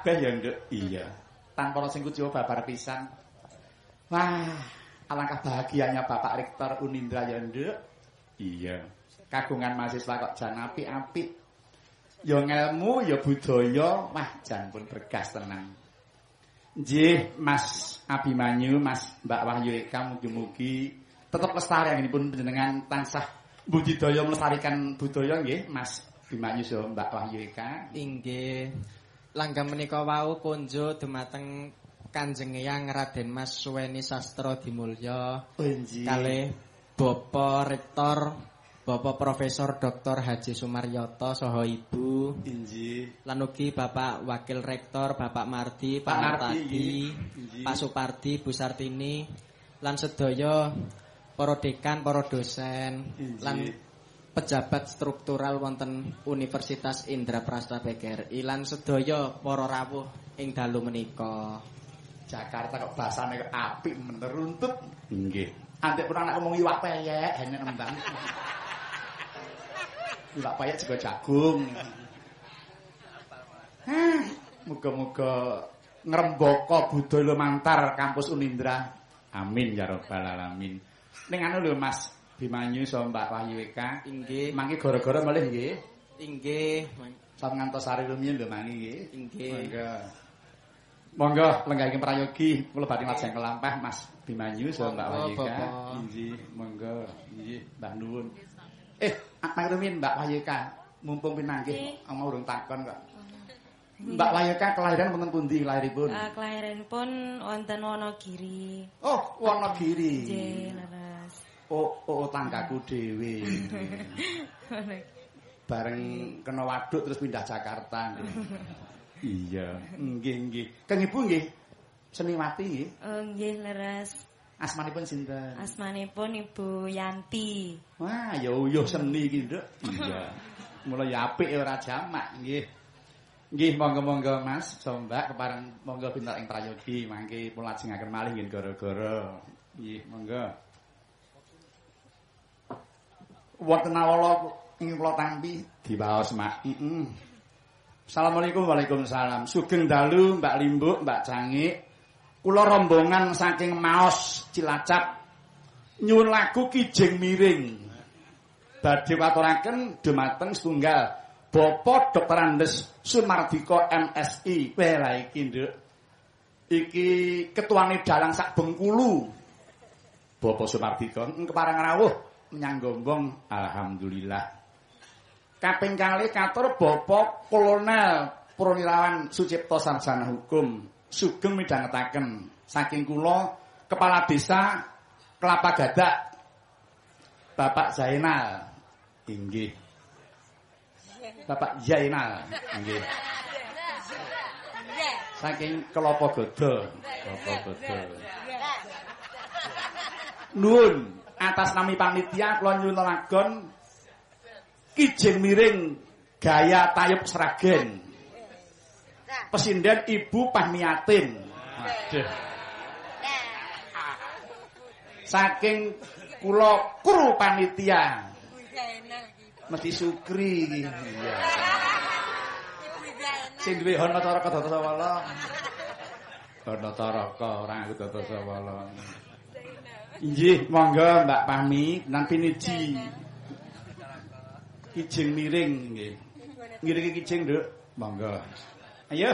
kabeh ya, Nduk. Iya. Tanpa sing kudu babar pisan. Wah, alangkah bahagianya Bapak Rektor Unindra ya, Nduk. Iya. Kagungan mahasiswa kok jan apik-apik. Ya ngelmu, ya budaya, wah jan pun bergas tenang. Nggih, Mas Abimanyu, Mas Mbak Wahyu Eka mugi-mugi tetep lestari ini pun panjenengan tansah budidaya melestarikan budaya nggih, Mas Abimanyu so Mbak Wahyu Eka. Inggih. Langgam menika wau kunjo dumateng Kanjeng Eyang Raden Mas Suweni Sastro Dimulya Oh, kalih Bapak Rektor Bapak Profesor Dr. Haji Sumaryoto saha Ibu lan ugi Bapak Wakil Rektor Bapak Mardi, Pak Martadi. Pak Supardi, Bu Sartini lan sedaya para dekan, para dosen Nggih. lan pejabat struktural wonten Universitas Indra Prasta PGRI lan sedaya para rawuh ing dalu menika. Jakarta kok bahasane kok apik meneruntut. Nggih. Antek pun anak ngomong iwak peyek, hanya nembang. iwak peyek juga jagung. Hah, Muga-muga ngrembaka budaya lumantar kampus Unindra. Amin ya rabbal alamin. Ning anu lho Mas Bimanyu so Mbak Wahyu Eka. Inggih, Mangke gara-gara malih nggih. inggih, Sam ngantos sari rumiyin lho mangke nggih. inggih. Monggo. Monggo lenggahke prayogi kula badhe lajeng kelampah Mas Bimanyu saha Mbak Wahyika. Bapak. Inggih, monggo. Inggih, Mbah nuwun. Eh, Pak Rumin Mbak Wahyika, mumpung pinanggih ama urung takon kok. Mbak Wahyika kelahiran wonten pundi lahiripun? Uh, kelahiranipun wonten Wonogiri. Oh, Wonogiri. Nggih, Oh, oh, tanggaku dhewe. Bareng kena waduk terus pindah Jakarta. iya, nggih nggih. Kang Ibu nggih seniwati nggih. Oh, nggih, leres. Asmanipun sinten? Asmanipun Ibu Yanti. Wah, ya uyuh seni iki, Nduk. Iya. Mula ya apik ora jamak nggih. Nggih, monggo-monggo Mas, Sombak kepareng monggo pintar ing prayogi mangke pun lajengaken malih nggih gara-gara. Nggih, monggo. Wonten awala ing kula tampi diwaos, Mak. Heeh. Assalamualaikum Waalaikumsalam. Sugeng dalu Mbak Limbuk, Mbak Cangik. Kula rombongan saking Maos Cilacap nyuwun lagu Kijing Miring. Badhe waturaken dumateng setunggal Bapak Dr. Andes Sumardika MSI. Wah lah iki, Nduk. Iki ketuane dalang sak Bengkulu. Bapak Sumardika kepareng rawuh menyang Gombong. Alhamdulillah. Kaping kalih katur Bapak Kolonel Purnirawan Sucipto Sarjana Hukum sugeng midhangetaken. Saking kula Kepala Desa Kelapa Gadak Bapak Zainal. Inggih. Bapak Zainal. Inggih. Saking Kelapa Godo Kelapa Godo Nuwun atas nami panitia kula nyuwun lagon Kijing miring gaya tayub seragen. Pesinden Ibu Pahmiatin. Saking kula kru panitia. Mesti sukri iki. Iya. Sing duwe Hanataraka Datasawala. Hanataraka ora aku Datasawala. Inggih, monggo Mbak Pami nang piniji. Kijing miring nggih. Ngiringi kijing, Nduk. Monggo. Ayo.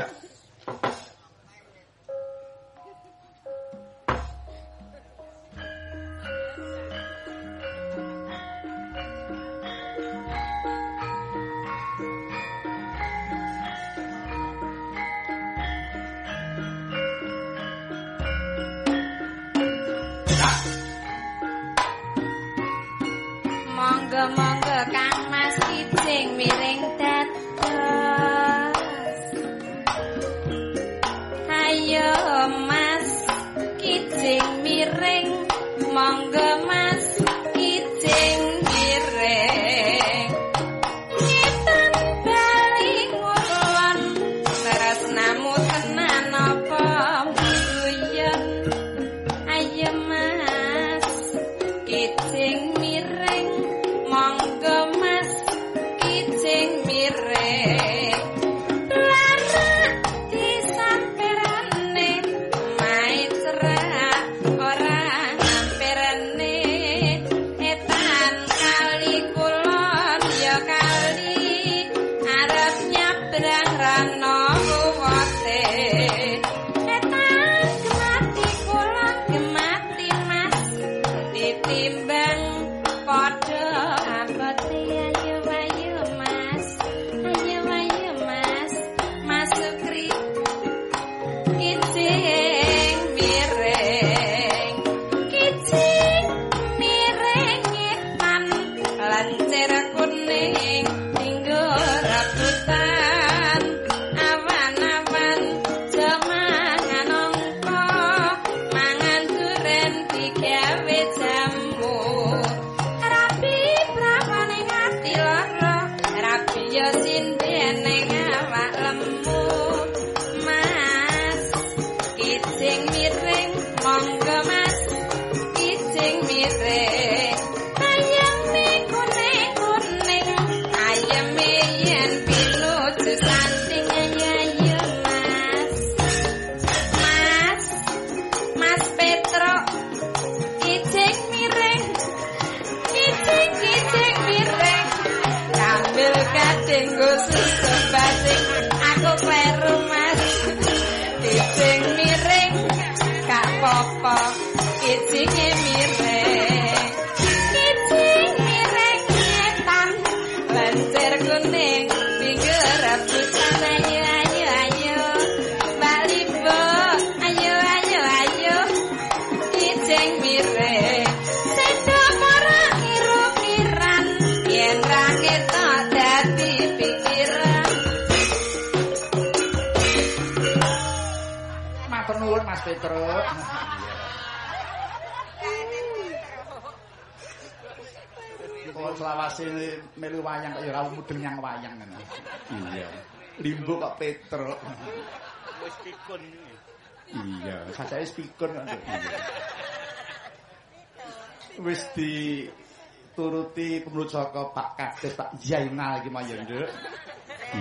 Turuti pemlucaka Pak Kades Pak Zainal iki mah ya, Nduk.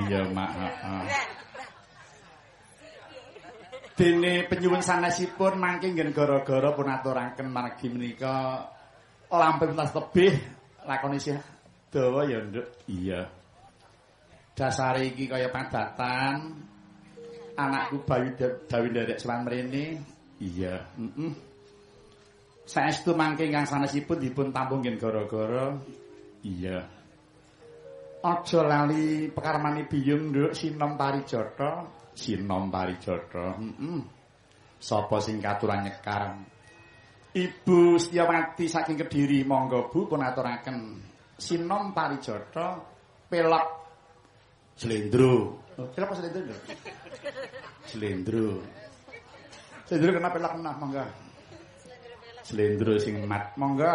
Iya, Mak. heeh. Dene penyuwun sanesipun mangke nggen gara-gara pun aturaken margi menika lampe pentas tebih lakon isih dawa ya, Nduk. Iya. Dasare iki kaya padatan. Anakku Bayu Dawi nderek sewan mrene. Iya, heeh. Saestu mangke ingkang sanesipun dipun tampung nggen gara-gara. Iya. Aja lali pekarmani biyung nduk sinom parijata, sinom parijata. Heeh. Sapa sing katuran nyekar? Ibu Setyawati saking Kediri, monggo Bu pun aturaken sinom parijata pelok slendro. Oh, pelok apa slendro? Slendro. Slendro kena pelok kena monggo. Slendro sing mat monggo.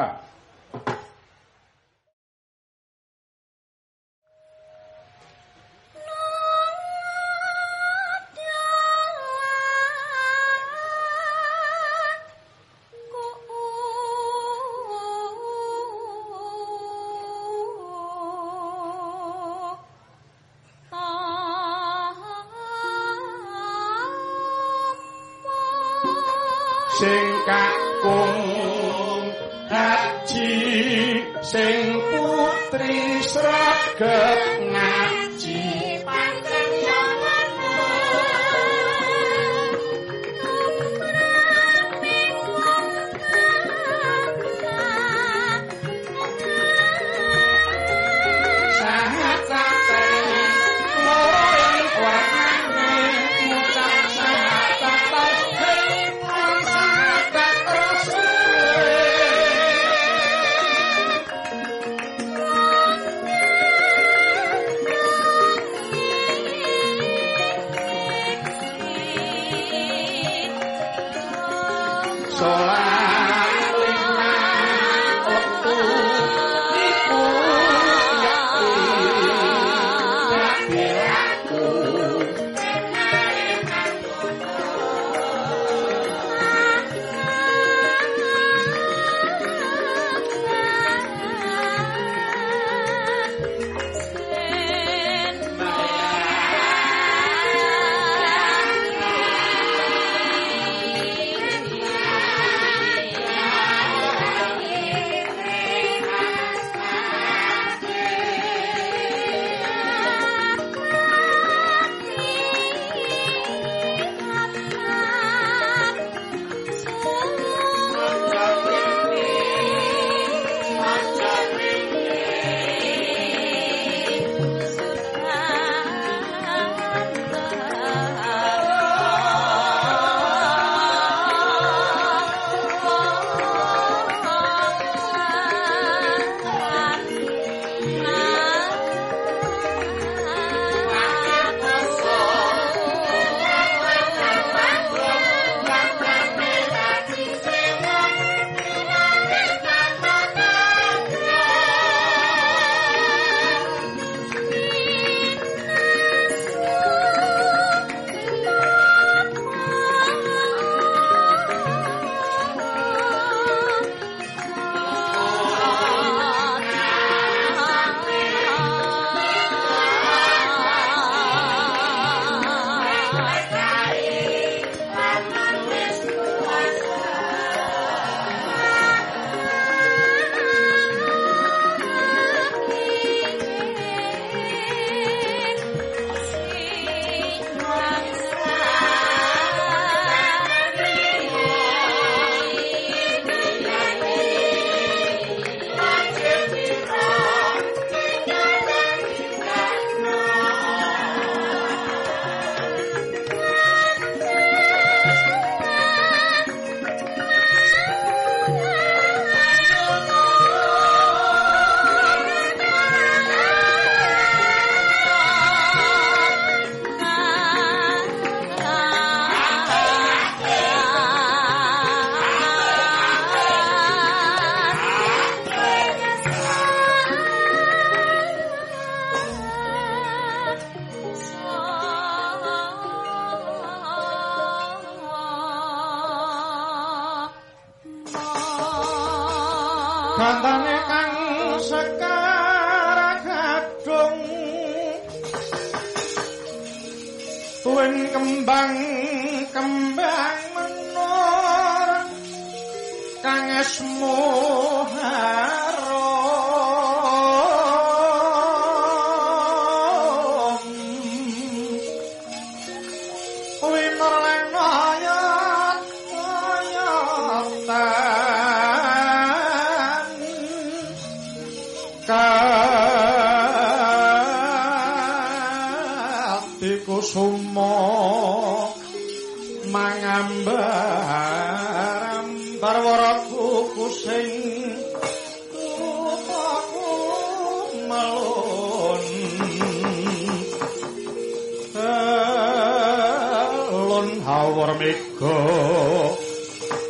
Mega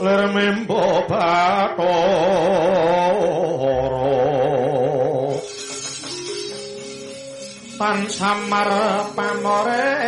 ler membo bathara pan samar pamoreng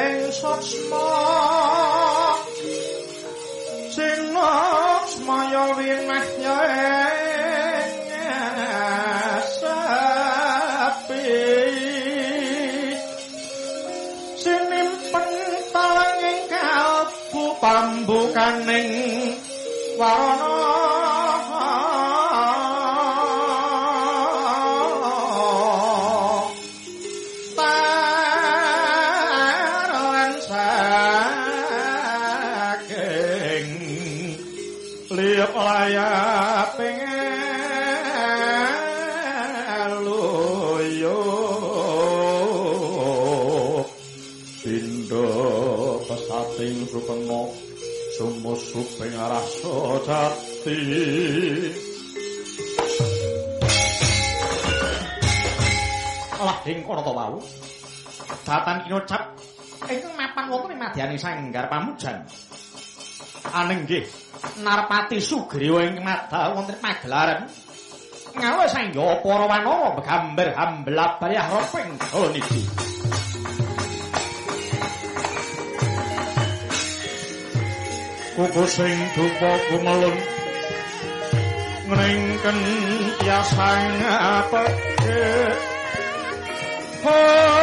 rasa jati Alah ing kono to wau. Datan kinocap ingkang mapan wonten ing madyani sanggar pamujan. Aning nggih, Narpati Sugriwa ing madal wonten pagelaran. Ngawa sangga para wanara begambar hambelab bayah roping kala niki. Kuku sing dupa gumelun ngringken tiasang apake kawanku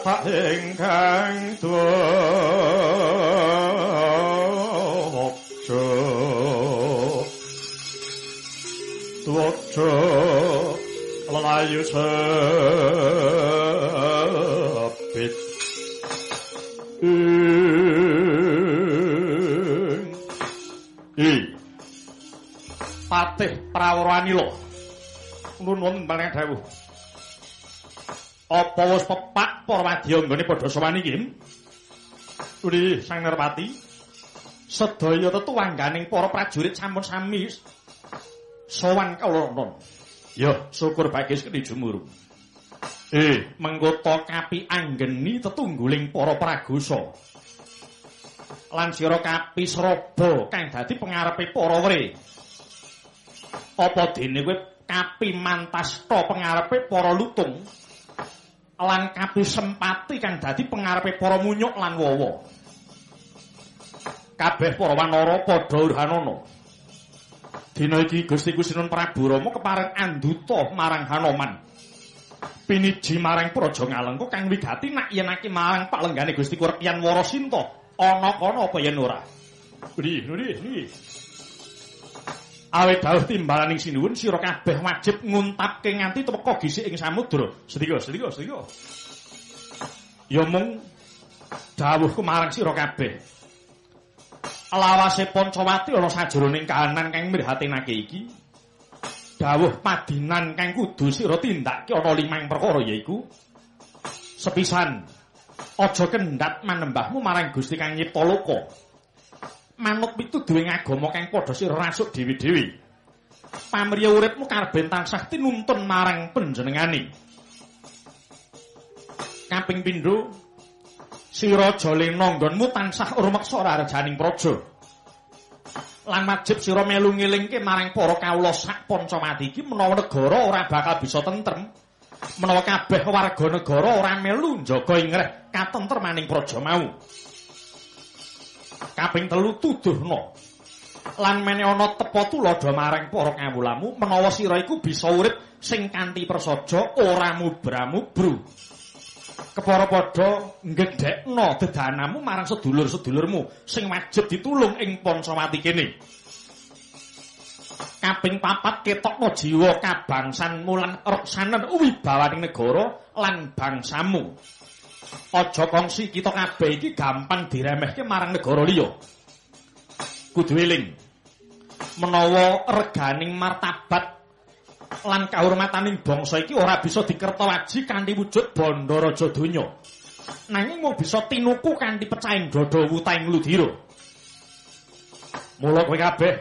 ora kapak ingkang tuwaca tuwaca lelayu sepit I Patih Prawaranila nuwun wonten paling dawuh Apa wis wadya nggone padha sowan iki? Uli Sang Nerpati sedaya tetuwangganing para prajurit sampun sami sowan kawula Ya, syukur bagus kene jumuru. Eh, menggota kapi anggeni tetungguling para pragusa. Lan sira kapi sraba kang dadi pengarepe para wre. Apa dene kowe kapi mantasta pengarepe para lutung? Lan kapi sempati kang dadi pengarepe para munyuk lan wawa. Kabeh para wanara padha urhanana. Dina iki Gusti Kusinun Prabu Rama kepareng anduta marang Hanoman. Piniji marang Praja Ngalengka kang wigati nak yenake marang palenggane Gusti Kurpian Warasinta ana kono apa yen ora. Nggih, nggih, nggih. Awit dawuh timbalaning sinuwun sira kabeh wajib nguntapke nganti teka gisik ing samudra. Sedika, sedika, sedika. Ya mung dawuhku marang sira kabeh. lawase Pancawati ana sajroning kahanan kang mirhatenake iki. Dawuh padinan kang kudu sira tindakake ana limang perkara yaiku sepisan aja kendhat manembahmu marang Gusti Kang nyipta loka. Manut pitu duwe agama kang padha sira rasuk dewi-dewi. Pamriya uripmu karben tansah tinuntun marang panjenengane. Kaping pindho sira jale nanggonmu tansah urmeksa rajaning praja. Lan wajib sira melu ngelingke marang para kawula sak Pancamati iki menawa negara ora bakal bisa tentrem. Menawa kabeh warga negara ora melu njaga ingreh katentremaning praja mau. Kaping telu tuduhna. Lan mene ana tepa tuladha marang para kawulamu menawa sira iku bisa urip sing kanthi prasaja ora mubra-mubru. kepara padha nggedhekno dedanamu marang sedulur-sedulurmu sing wajib ditulung ing Pancawati kene. Kaping papat ketokno jiwa kabangsanmu lan reksanen wibawaning negara lan bangsamu. Aja kongsi kita kabeh iki gampang diremehke marang negara liya. Kudu eling menawa reganing martabat lan kahormataning bangsa iki ora bisa dikertawaji kanthi wujud bandha raja donya. Nanging mung bisa tinuku kanthi pecahing dada wutaing ludira. Mula kowe kabeh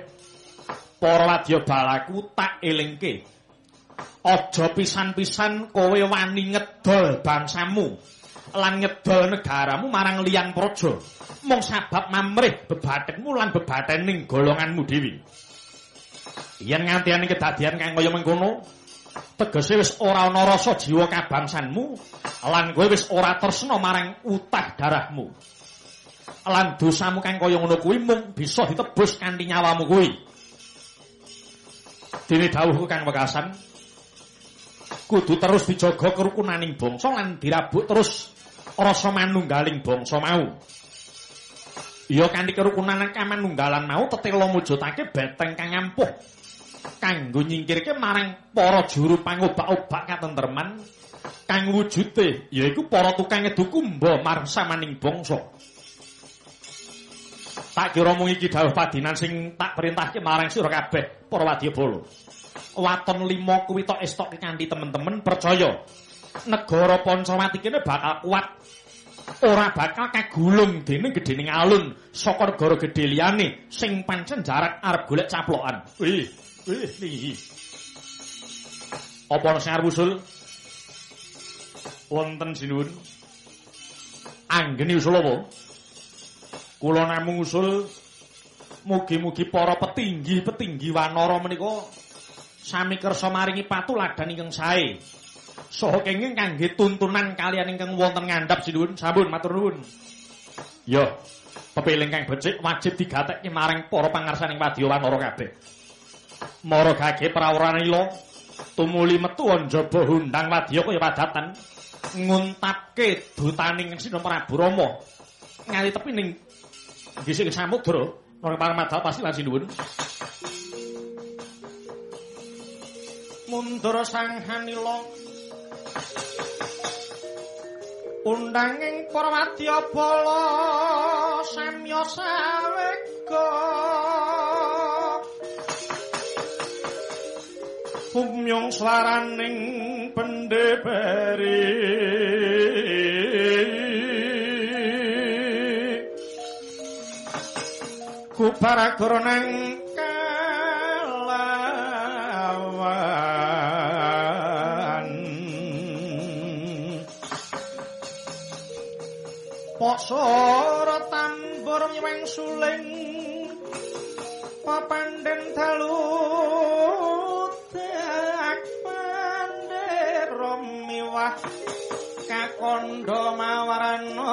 para wadya balaku tak elingke. Aja pisan-pisan kowe wani ngedol bangsamu lan ngedol negaramu marang liyang praja. Mung sabab mamrih bebathekmu lan bebathening golonganmu dhewe. yen nganti ane kedadian kang kaya mengkono tegese wis ora ana rasa jiwa kabangsanmu lan kowe wis ora tresna marang utah darahmu lan dosamu kang kaya ngono kuwi mung bisa ditebus kanthi nyawamu kuwi dene dawuhku kang wekasan kudu terus dijaga kerukunaning bangsa lan dirabuk terus rasa manunggaling bangsa mau Ya kanthi kerukunan kang manunggalan mau tetela mujudake beteng kang ampuh kanggo nyingkirke marang para juru pangobak-obak katentreman kang wujude yaiku para tukang ngedukumba marang samaning bangsa. Tak kira mung iki dawuh padinan sing tak perintahke marang sira kabeh para wadyabala. Waton lima kuwi tok estoke kanthi temen-temen percaya negara Pancawati kene bakal kuat ora bakal kagulung dening gedhening alun saka negara gedhe liyane sing pancen jarak arep golek caplokan. Wih, Wih, niki. Apa ana sing arep usul? Wonten sinuwun. Anggeni usul apa? Kula namung usul mugi-mugi para petinggi-petinggi wanara menika sami kersa maringi patuladan ingkang sae. Saha kenging kangge tuntunan kalian ingkang wonten ngandhap sinuwun. Sampun matur nuwun. Yo, pepiling kang becik wajib digatekke marang para pangarsaning wadya wanara kabeh. Mara gage prawranila tumuli metu njaba hundang wadya kaya padatan nguntapke dutaning Sina Prabu Rama ngali tepi ning gisik samudra ora paramadha pasti lan sinuwun. Mundur sang hanila undanging para wadya bala samya sawega. Umyong swaraning pendeberi kuparagara nang Poksara tambur nyeweng suling papanden dalu dak pandera miwah kakandha mawarana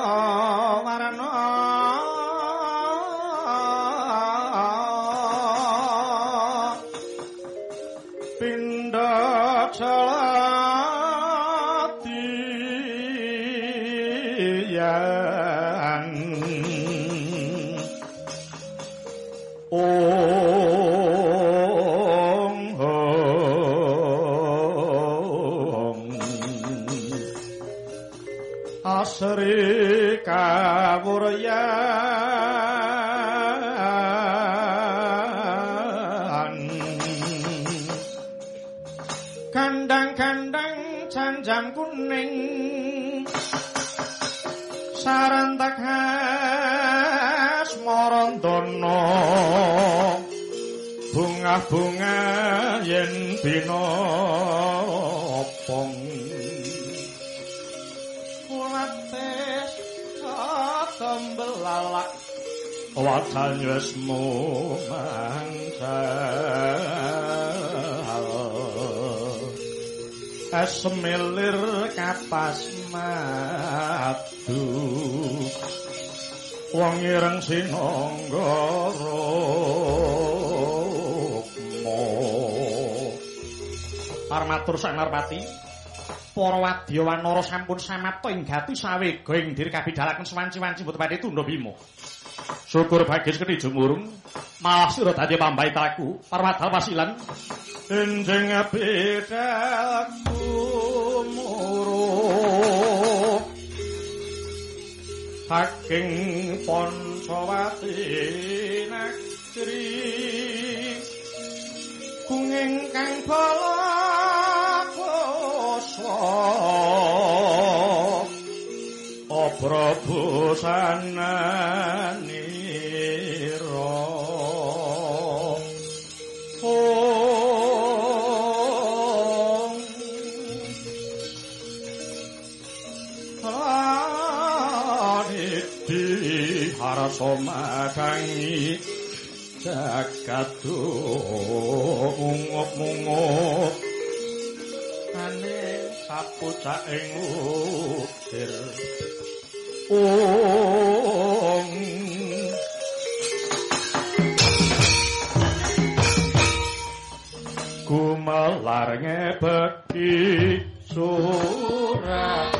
Sarantak khas morondana Bunga-bunga yen binopong Kulates katembelalak Wajan yesmu mangsal Esmilir kapas Wong ireng sinanggara. Armatur Sang Narpati. Para wadya wanara sampun samapta ing gati sawega ing dir kabidalaken sewanci-wanci mboten badhe tundha bima. Syukur bagis kedhi jumurung malah sira dadi pambaitraku parwadal pasilan. Enjing bidalku saking Pancawati negeri kunging kang balakoso O Prabu Madangi jagatu ungup-ungup. Ane sapucak ing ukir Om Gumelar ngebeki surat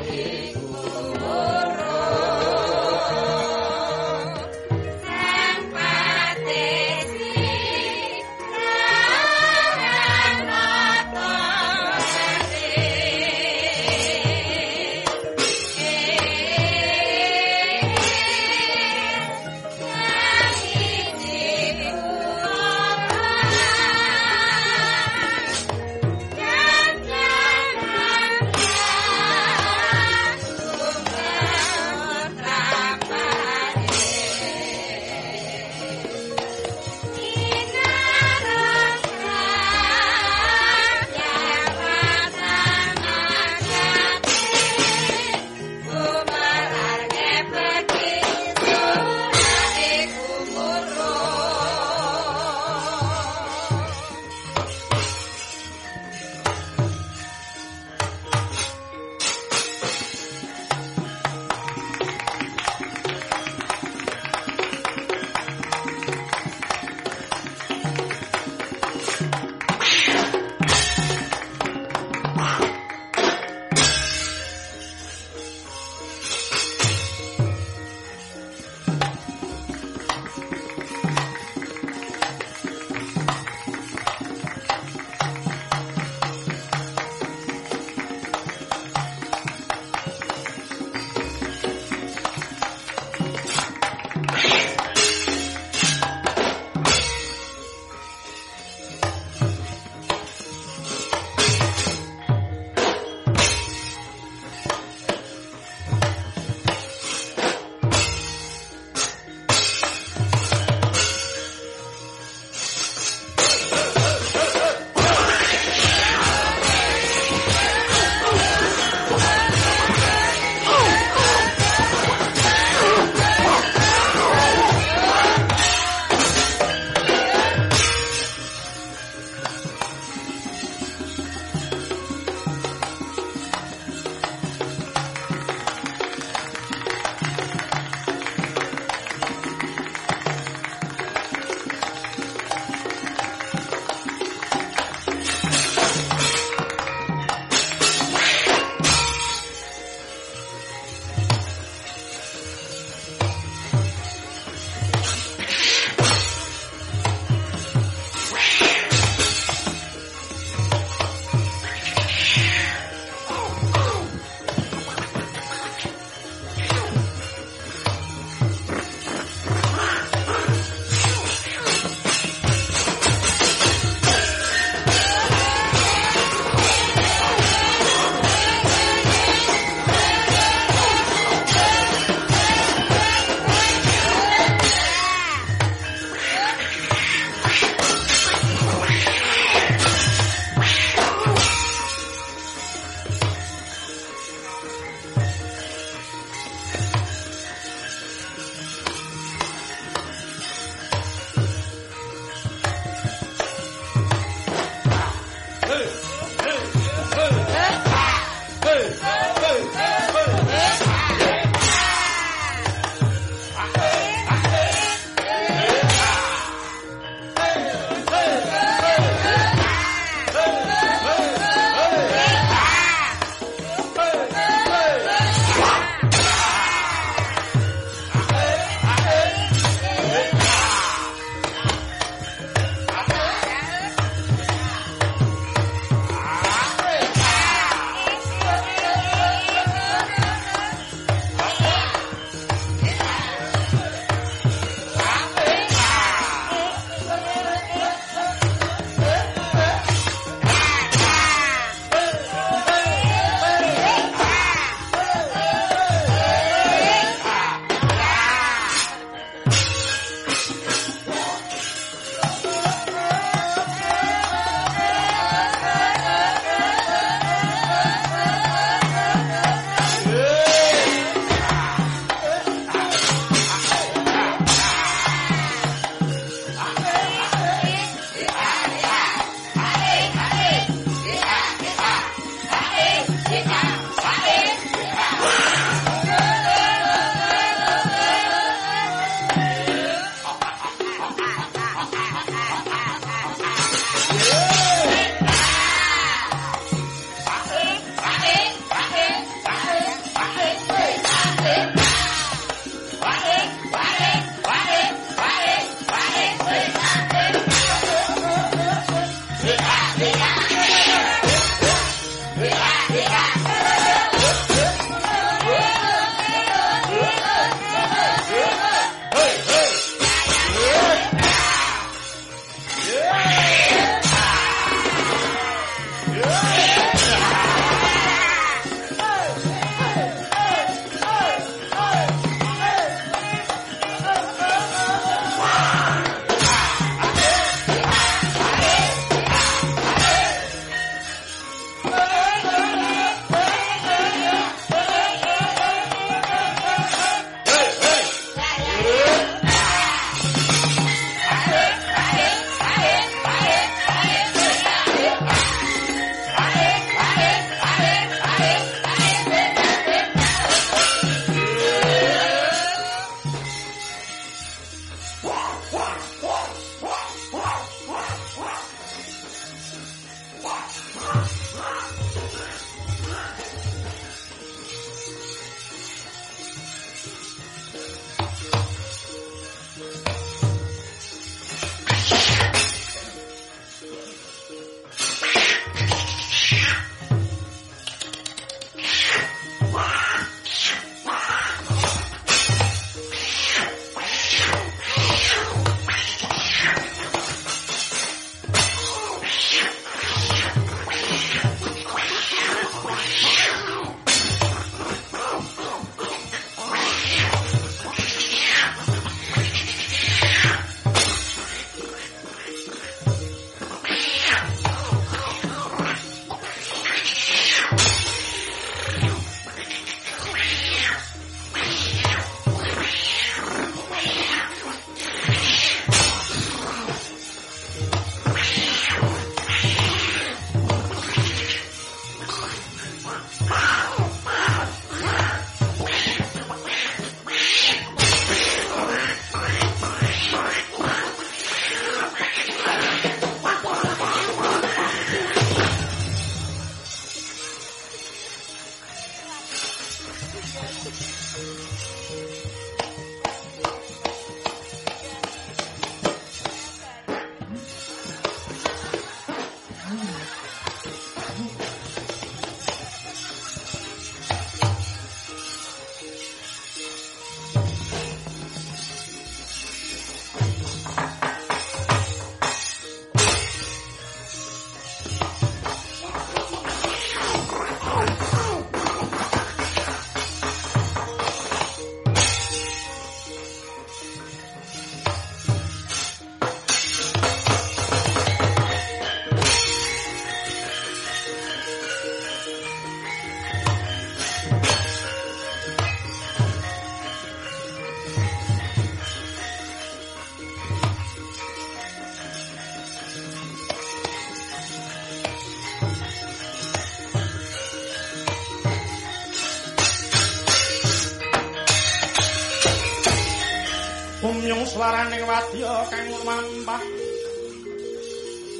Umyung swaraning wadya kang mampah.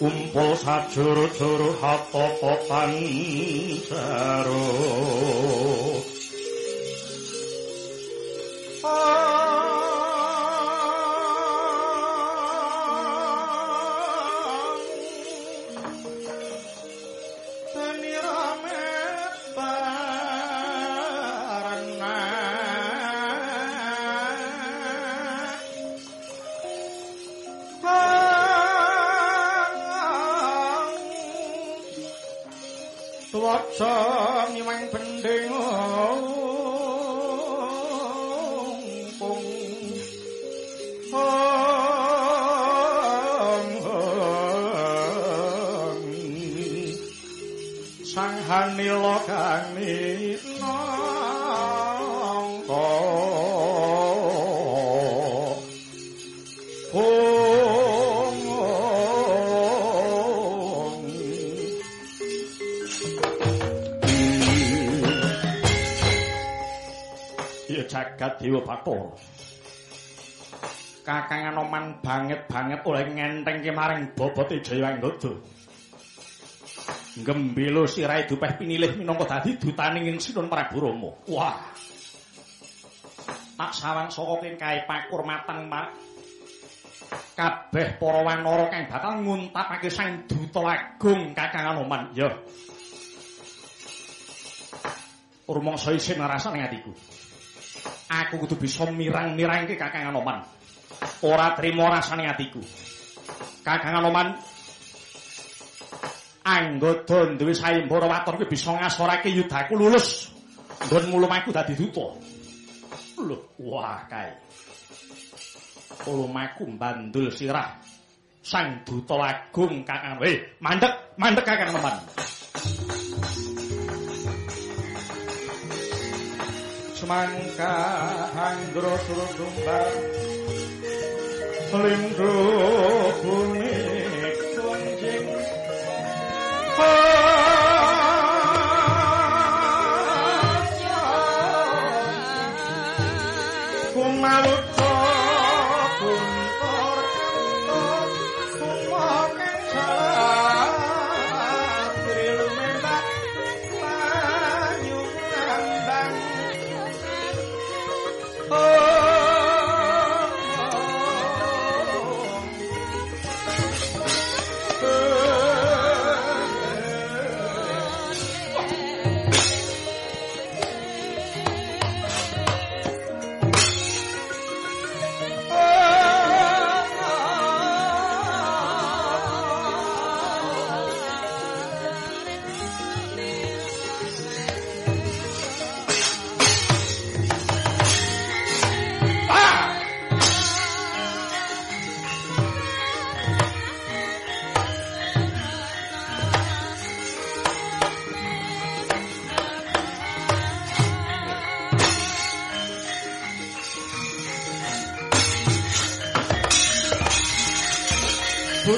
Kumpul sajuru-juru hatata panjaro Tuwaca miwang pung Sang hanila kang dewa Bathara. Kakang Anoman banget-banget oleh ngentengke maring bobote Jayawanggada. Gembelo sirahe dupeh pinilih minangka dadi dutaning Sinun Prabu Rama. Wah. Tak sawang saka kae pakurmatan Pak. Kabeh para wanara kang bakal nguntapake sang duta agung Kakang Anoman. Ya. Rumangsa isin ngrasane atiku. Aku kudu bisa mirang-mirangke Kakang Anoman. Ora trimo rasane atiku. Kakang Anoman anggota duwe sayembara waton kuwi bisa ngasorake yudaku lulus. Nggon mulumaku dadi duta. Lho, wah kae. Mulumaku mbandul sirah sang duta agung Kakang. Eh, mandek, mandek Kakang Anoman. Semangka anggro suruh dumbar selindro bunik kunjing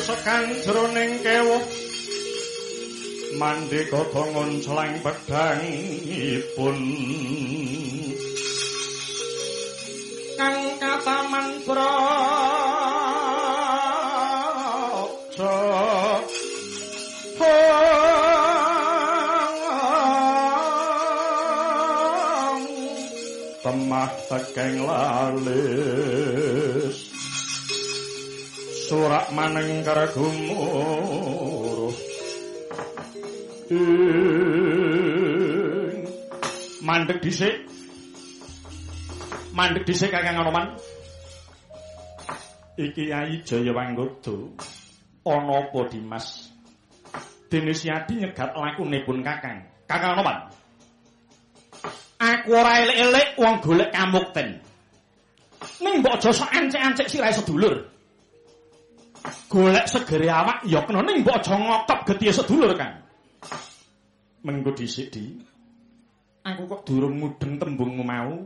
busekan jroning kewuh. Mandika tangon selang pedhangipun. Kang kataman praja temah tekeng lalis surak maneng karagumuruh ing mandek dhisik. Mandek dhisik Kakang Anoman. Iki Ayi Jayawanggada ana apa Dimas? Dene Siadi nyegat lakunipun Kakang. Kakang Anoman. Aku ora elek-elek wong golek kamukten ning mbok aja sok ancek-ancek sirahe sedulur golek segere awak ya kena ning mbok aja ngokop getihe sedulur Kang. Mengko dhisik di. Aku kok durung mudeng tembungmu mau.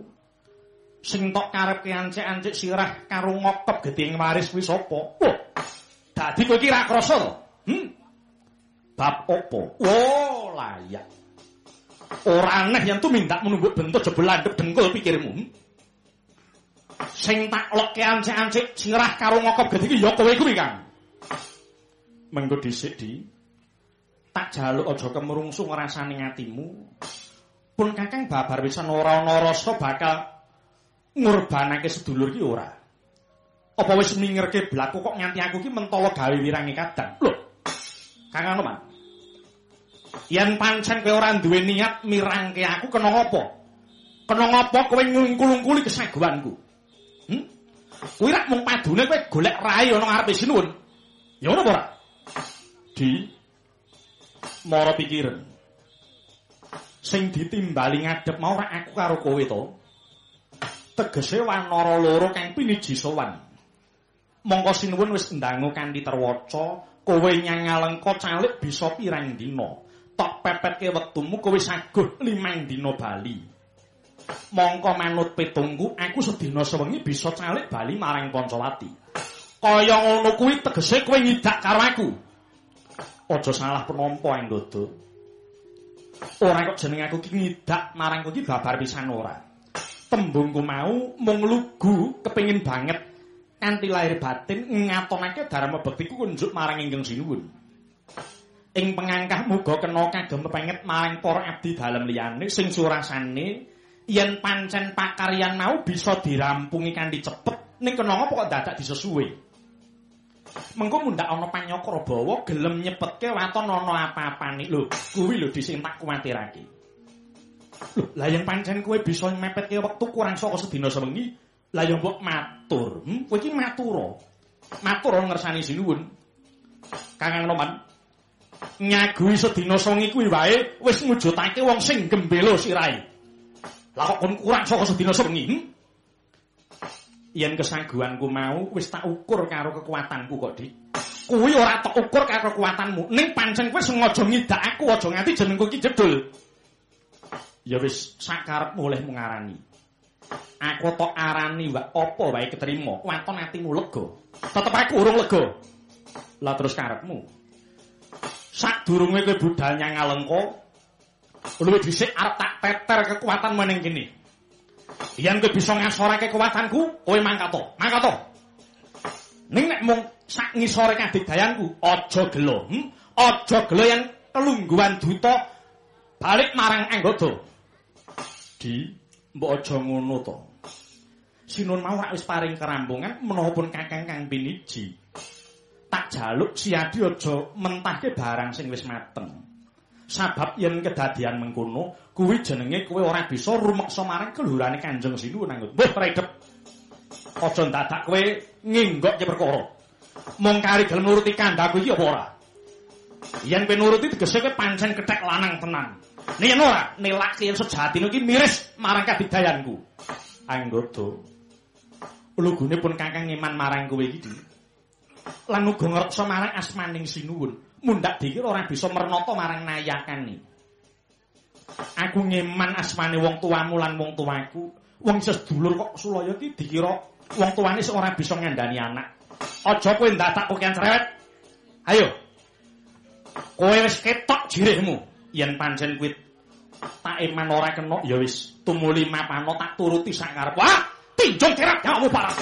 Sing tok karepke ancek-ancek sirah karo ngokop getihe waris kuwi sapa? Wah. Dadi kowe iki ra krasa to? Hm? Bab opo? Oh, layak. Ora aneh yen tumindak menunggu bentuk jebul landhep dengkul pikirmu. Hm? Sing tak lekke ancik-ancik sirah karo ngokop gedhe iki ya kowe kuwi, Kang. Mengko dhisik, Di. Tak jaluk aja kemrungsung rasane atimu. Pun Kakang babar wisan ora ana rasa bakal ngurbanake sedulur ki ora. Apa wis mingerke blaku kok nganti aku ki mentala gawe wirangi kadang. Lho. Kang Anoman. Yen pancen kowe ora duwe niat mirangke aku kena ngopo? Kena ngopo kowe ngungkul-ungkuli kesaguanku? Hm? Kowe rak mung padune kowe golek rai ana ngarepe sinuwun. Ya apa ora? Di mara pikiran. Sing ditimbali ngadep mau rak aku karo kowe to. Tegese wanara loro kang piniji sowan. Mongko sinuwun wis ndangu kanthi terwaca, kowe nyangalengka calik bisa pirang dina. Tok pepetke wektumu kowe saguh limang dina bali. Mongko manut petungku, aku sedina sewengi bisa calik bali marang Pancawati. Kaya ngono kuwi tegese kowe ngidak karo aku. Aja salah penampa Anggodo. Ora kok jeneng aku ki ngidak marang kowe babar pisan ora. Tembungku mau mung lugu kepengin banget kanthi lahir batin ngatonake dharma bektiku kunjuk marang Inggih Sinuwun. Ing pengangkah muga kena kagem pepenget marang para abdi dalem liyane sing surasane yen pancen pakaryan mau bisa dirampungi kanthi cepet ning kena apa kok dadak disesuwe. Mengko mundak ana panyakra bawa gelem nyepetke waton ana apa-apane. Lho, kuwi lho dising tak kuwatirake. Lho, lah yen pancen kowe bisa mepetke wektu kurang saka sedina sewengi, lah ya mbok matur. Hm, kowe iki matura. Matur ngersani sinuwun. Kakang Noman, nyagui sedina sewengi kuwi wae wis mujudake wong sing gembelo sirahe. Lah kok kon kurang saka sedina sewengi? Hm? Yen kesaguanku mau wis tak ukur karo kekuatanku kok Dik. Kuwi ora tak ukur karo kekuatanmu. Ning pancen kowe sengaja ngidak aku aja nganti jenengku iki jedul. Ya wis sakarepmu oleh ngarani. Aku tok arani wae apa wae keterima. Waton atimu lega. Tetep aku urung lega. Lah terus karepmu. Sadurunge kowe budal nyang Alengka, luwih dhisik arep tak teter kekuatan meneng kene. Yen kowe bisa ngasorake kekuatanku, kowe mangkato. Mangkato. Ning nek mung sak ngisore kadigdayanku, aja gelo. Hm? Aja gelo yen kelungguhan duta balik marang anggota. Di, mbok aja ngono to. Sinun mau rak wis paring kerampungan menawa kakang kang piniji. Tak jaluk siadi aja mentahke barang sing wis mateng. Sabab yen kedadian mengkono, kuwi jenenge kowe ora bisa rumeksa marang kelurane Kanjeng Sinuwun anggot. Mbah redep. Aja dadak kowe nginggok ke perkara. Mung kari gelem nuruti kandhaku iki apa ora? Yen kowe nuruti tegese kowe pancen kethek lanang tenan. Nek ora, nelak yen sejatine iki miris marang kabidayanku. Anggota. Lugune pun Kakang ngeman marang kowe iki. Lan uga ngreksa marang asmaning Sinuwun. Mundak dikira ora bisa mernata marang nayakane. Aku ngeman asmane wong tuamu lan wong tuaku. Wong sedulur kok Sulaya iki dikira wong tuane sing ora bisa ngandani anak. Aja kowe ndatak pokian cerewet. Ayo. Kowe wis ketok jirihmu. Yen pancen kuwi tak iman ora kena ya wis tumuli mapano tak turuti sak karep. Wah, tinjong kerap kamu parah.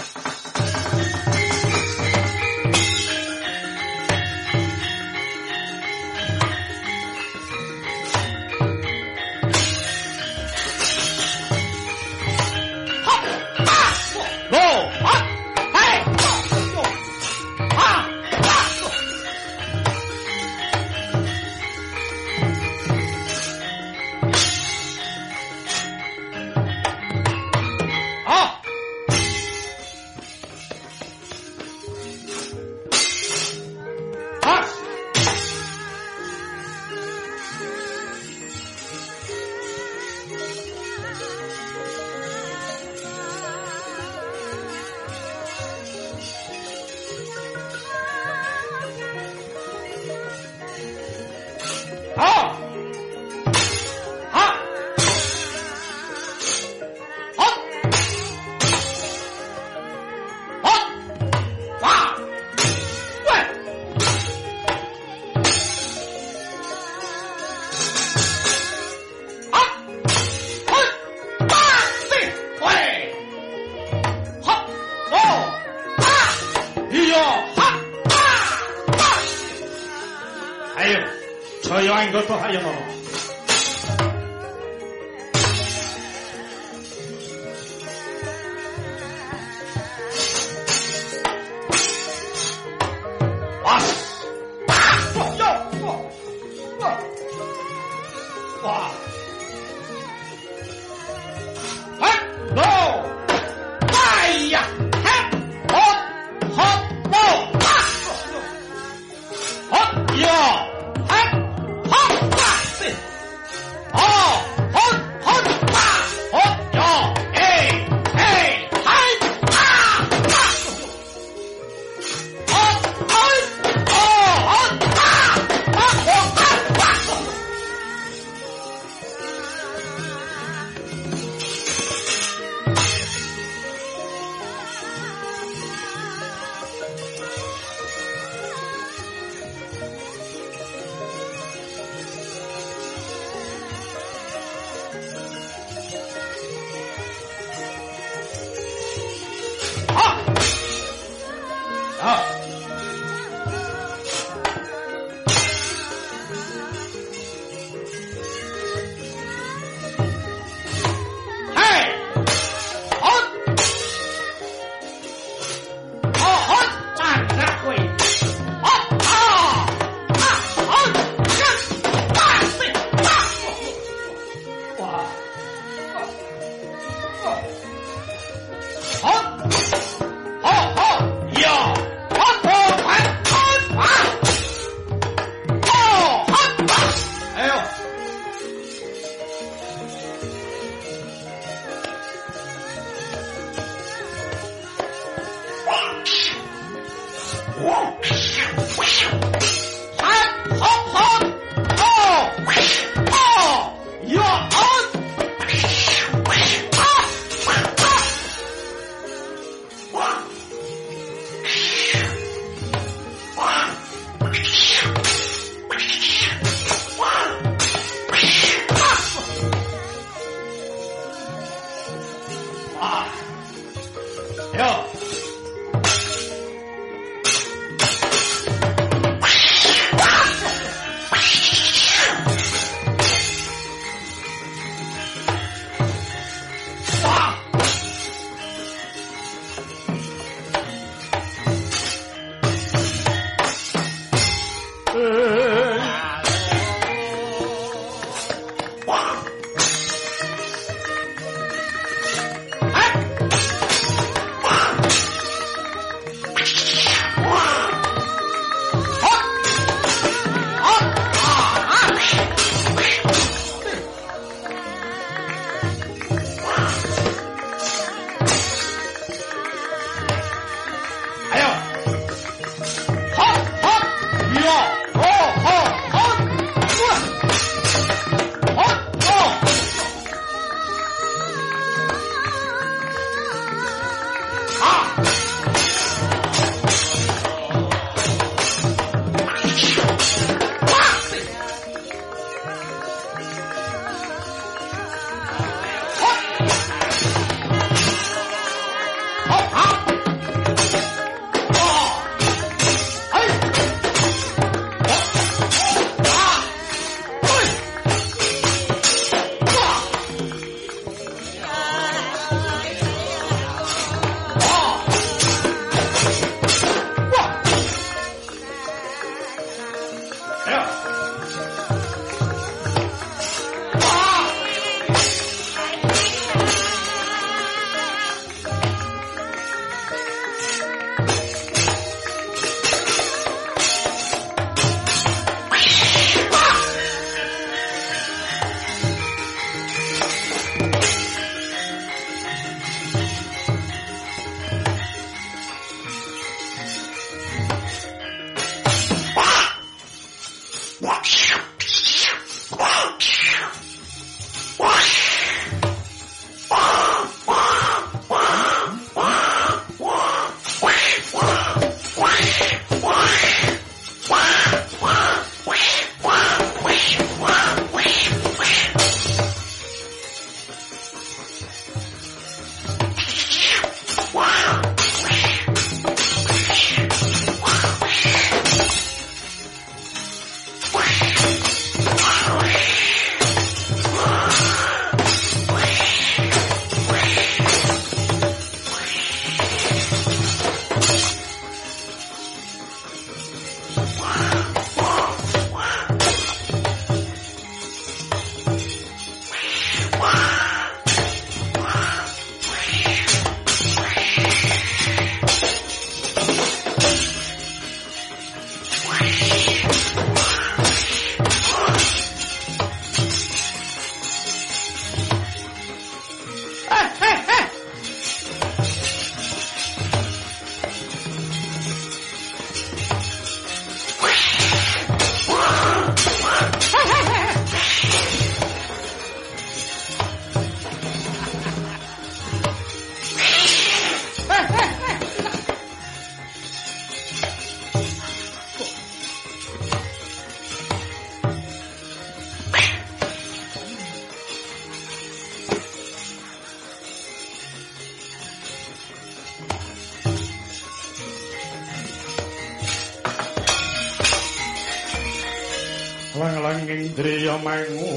Driya mangu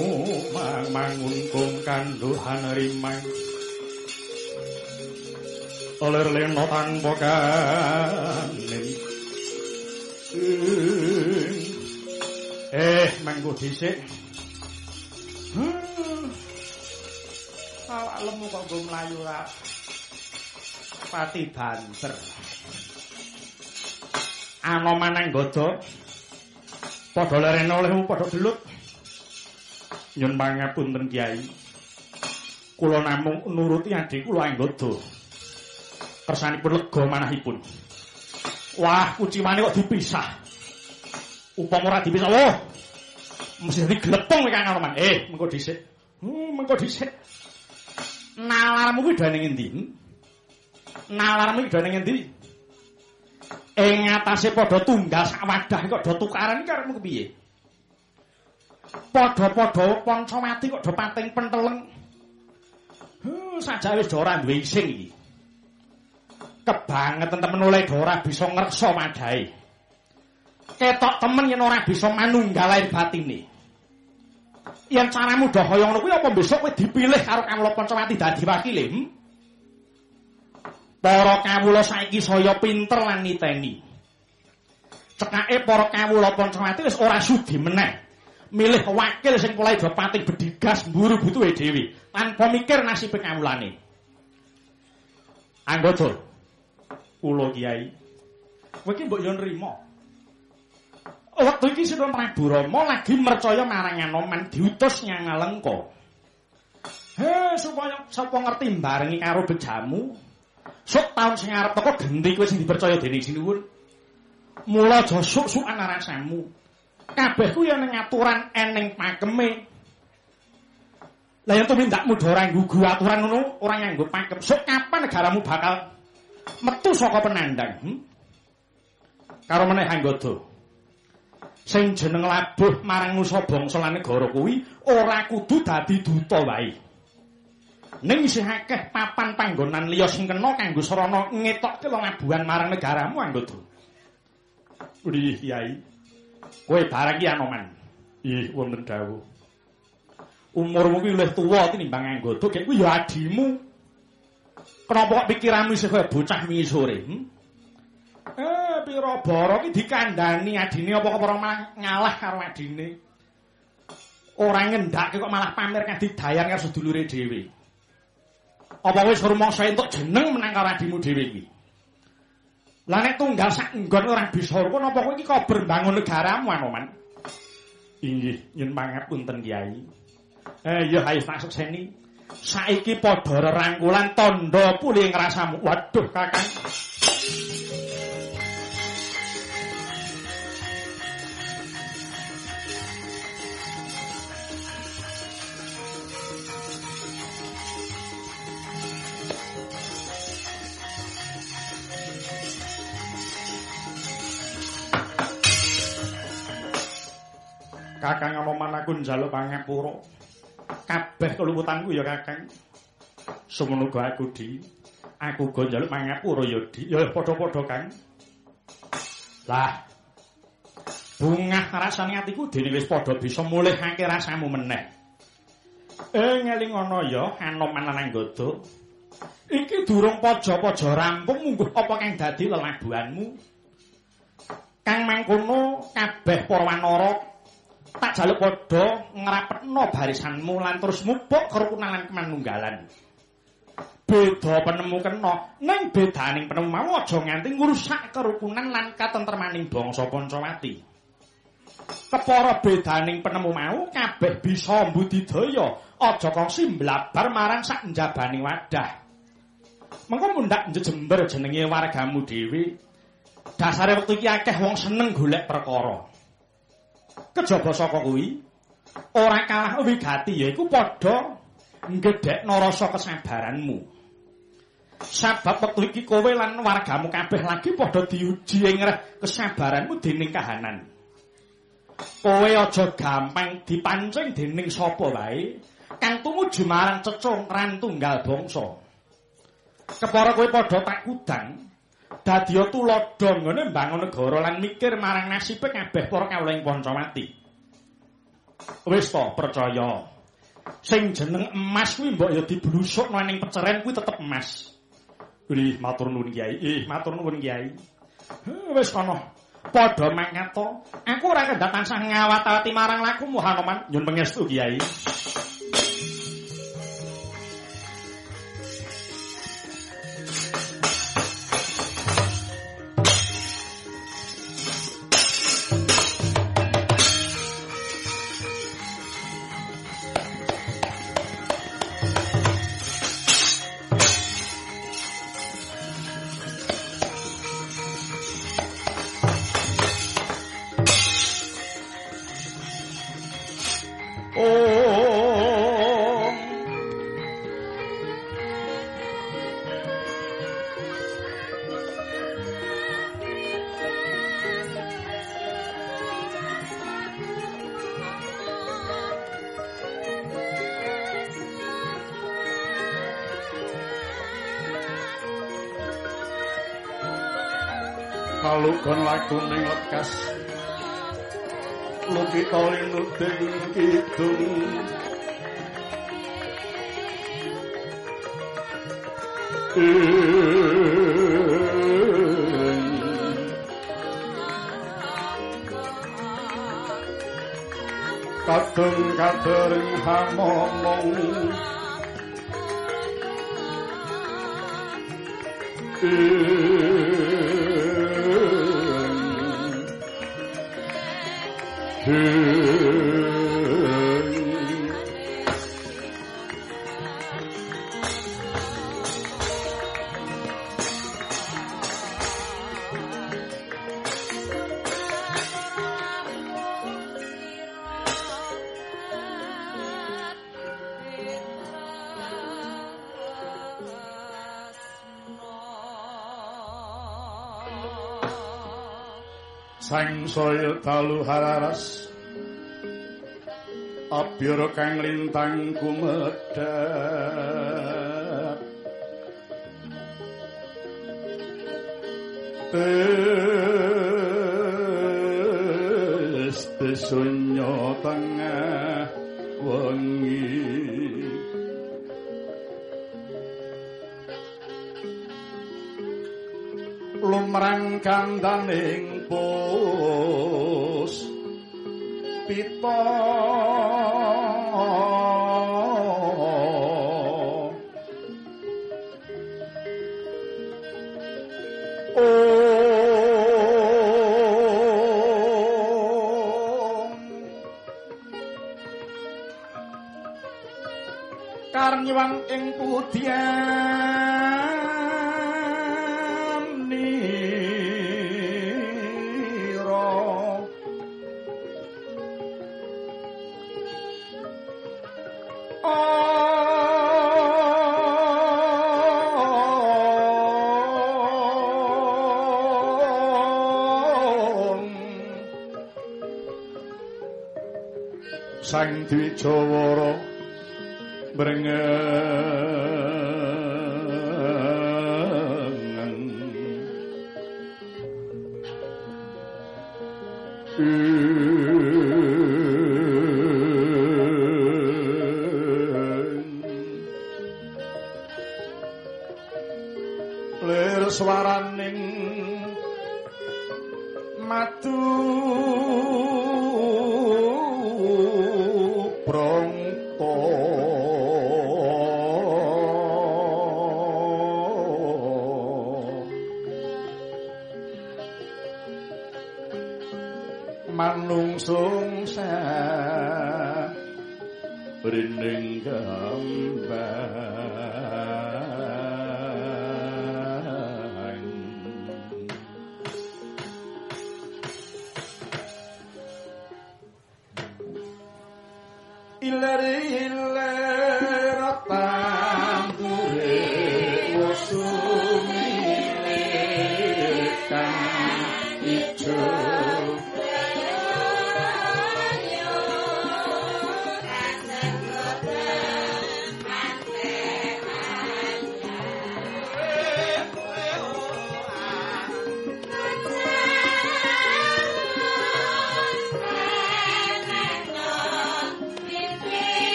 mangun kung kanduhan rimang Oler leno tanpa kanin Eh, manggu dhisik. Awak lemu kok go mlayu ra. Pati banter. Ana manang godo. Padha lerene olehmu padha gelut. Nyun pangapunten Kyai. Kula namung nuruti adik kula anggodo. Kersanipun lega manahipun. Wah, kucimane kok dipisah. Upama ora dipisah, wah. Mesti diglepong Kang Anoman. Eh, mengko dhisik. Hmm, mengko dhisik. Nalarmu kuwi dene ngendi? Nalarmu kuwi dene ngendi? Ing ngatasé padha tunggal sak wadah kok do tukaran iki karepmu kepiye? Padha-padha Pancawati kok do pating penteleng. Hmm, saja wis ora duwe ising iki. Kebangetan temen oleh do ora bisa ngreksa madahe. Ketok temen yen ora bisa manunggal lahir batine. Yen caramu do kaya ngono kuwi apa besok kowe dipilih karo Kamula Pancawati dadi wakile? Hmm? Para kawula saiki saya pinter lan niteni. Cekake para kawula Pancawati wis ora sudi meneh. Milih wakil sing mulai do pating bedigas mburu butuhe dhewe tanpa mikir nasibe kawulane. Anggota. Kula Kiai. Kowe iki mbok yo nrimo. Wektu iki Sinten Prabu Rama lagi mercaya marang Anoman diutus nyang Alengka. He, supaya sapa ngerti barengi karo bejamu. Sok taun sing arep teko genti kowe sing dipercaya dening sinuwun. Mula aja suk-sukan rasamu. Kabeh kuwi ana aturan eneng pakeme. Lah yen tumindakmu do ora nggugu aturan ngono, ora nganggo pakem. Sok kapan negaramu bakal metu saka penandang? Hmm? Karo meneh anggodo. Sing jeneng labuh marang nusa bangsa lan negara kuwi ora kudu dadi duta wae. Ning isih akeh papan panggonan liya sing kena kanggo sarana ngetokke labuhan marang negaramu anggodo. Udi Kyai. Kowe barang iki anoman. Ih, wonten dawuh. Umurmu kuwi luwih tuwa tinimbang anggodo, kek kuwi ya adimu. Kenapa kok pikiranmu isih kaya bocah wingi sore? Hmm? Eh, pira bara iki dikandani adine apa kok malah ngalah karo adine. Ora ngendhake kok malah pamer kadidayan karo sedulure dhewe. Apa wis rumangsa entuk jeneng menang karo adimu dhewe iki? Lah nek tunggal sak nggon ora bisa rupa napa kowe iki kober bangun negaramu Anoman? Inggih, yen pangapunten Kyai. Eh, ya hayu tak sukseni. Saiki padha rerangkulan tandha pulih ngrasamu. Waduh, Kakang. Kakang Anoman aku njaluk pangapura. Kabeh keluputanku ya Kakang. Semono aku di. Aku go njaluk pangapura ya di. Ya padha-padha Kang. Lah. Bungah rasane atiku dene wis padha bisa mulihake rasamu meneh. Eh ngeling ana ya Anoman lan Anggodo. Iki durung paja-paja rampung mungguh apa kang dadi lelabuhanmu. Kang mangkono kabeh para wanara tak jaluk padha ngrapetno barisanmu lan terus mupuk kerukunan lan kemanunggalan. Beda penemu kena, ning bedaning penemu mau aja nganti ngrusak kerukunan lan katentremaning bangsa Pancawati. Kepara bedaning penemu mau kabeh bisa mbudidaya, aja kongsi mblabar marang sak njabaning wadah. Mengko mundak njejember jenenge wargamu dhewe. Dasare wektu iki akeh wong seneng golek perkara. Kejaba saka kuwi ora kalah wigati yaiku padha nggedhekno rasa kesabaranmu. Sabab wektu iki kowe lan wargamu kabeh lagi padha diuji ing kesabaranmu dening kahanan. Kowe aja gampang dipancing dening sapa wae kang tumuju marang cecongkran tunggal bangsa. Kepara kowe padha tak kudang dadi tuladha ngene mbangun negara lan mikir marang nasibe kabeh para kawula ing Pancawati. Wis to, percaya. Sing jeneng emas kuwi mbok ya diblusukno ning peceren kuwi tetep emas. Ih, matur nuwun Kiai. Ih, matur nuwun Kiai. Eh, Wis kono. Padha mangato. Aku ora kendhat tansah ngawat-awati marang lakumu Hanoman. Nyun pangestu Kiai. Kalugon lakuning lekas. Lukita linuding kidung. Kadung kadering hamomong Sang saya dalu hararas. Abyara kang lintang kumedhap Tes tesunyo tengah wengi. Lumrang kandaning Sang Dwijawara. Brengengen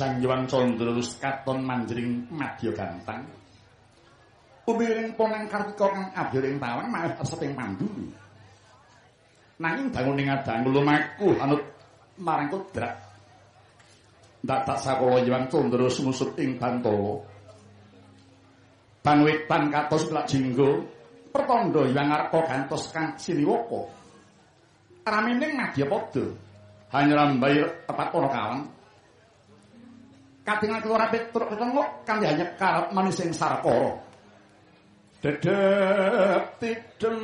Sang Hyang Candra wis katon manjring madya gantang. Umiring ponang Kartika kang abyaring tawang malah seping pandu. Nanging banguning adang lumaku anut marang kodrak. Ndak tak sakala Hyang Candra sumusut ing Bantala. Panwitan katos pelak jinggo pertanda Hyang Arka gantos kang siliwaka. Ramining madya padha. Hanyrambai tepat ana kawan. Katingal keluar Petruk ketengok kanthi hanya karep manising sarkara. Dedep tidem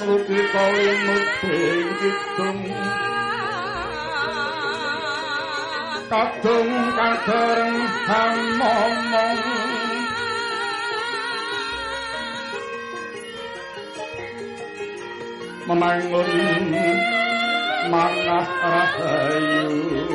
kolimut ing kidung Kadung kadereng hamomong Memangun manah rahayu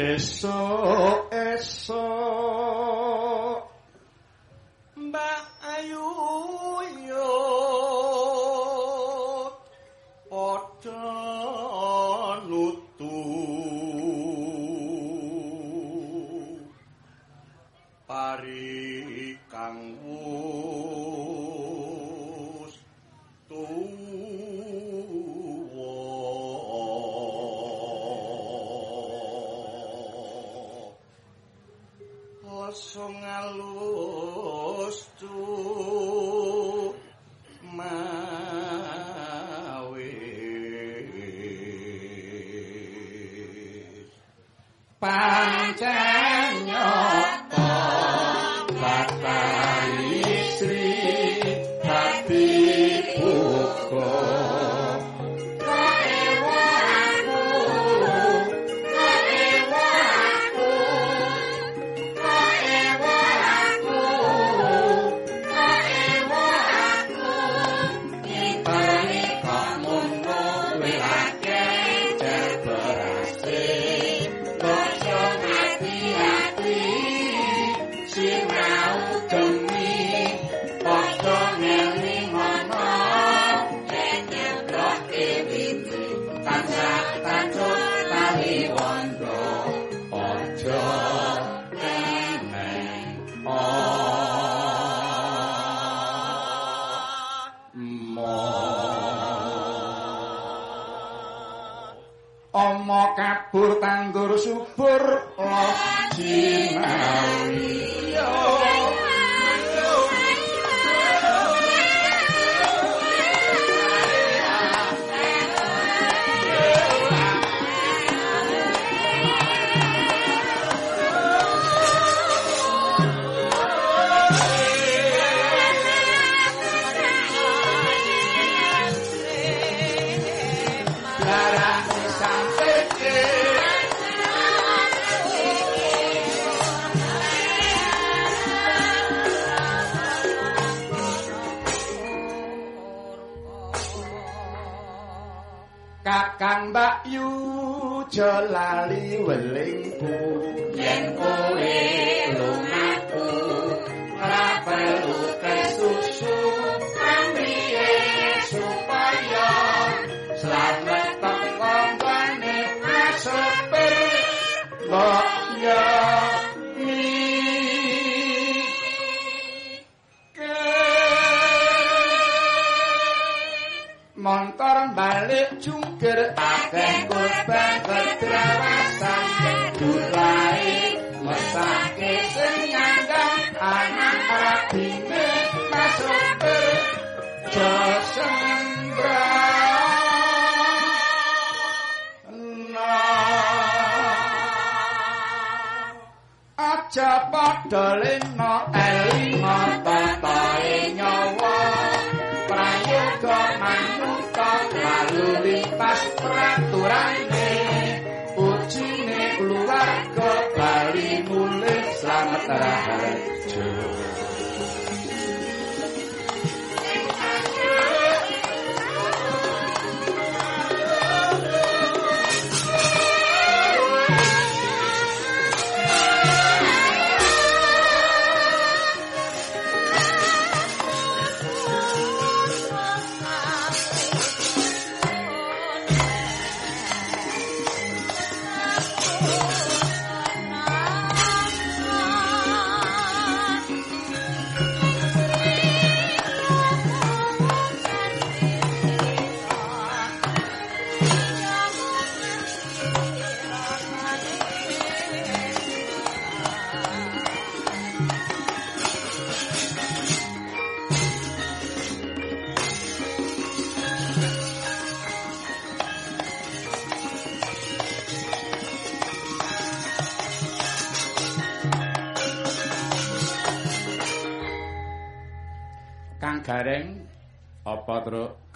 Eso, eso.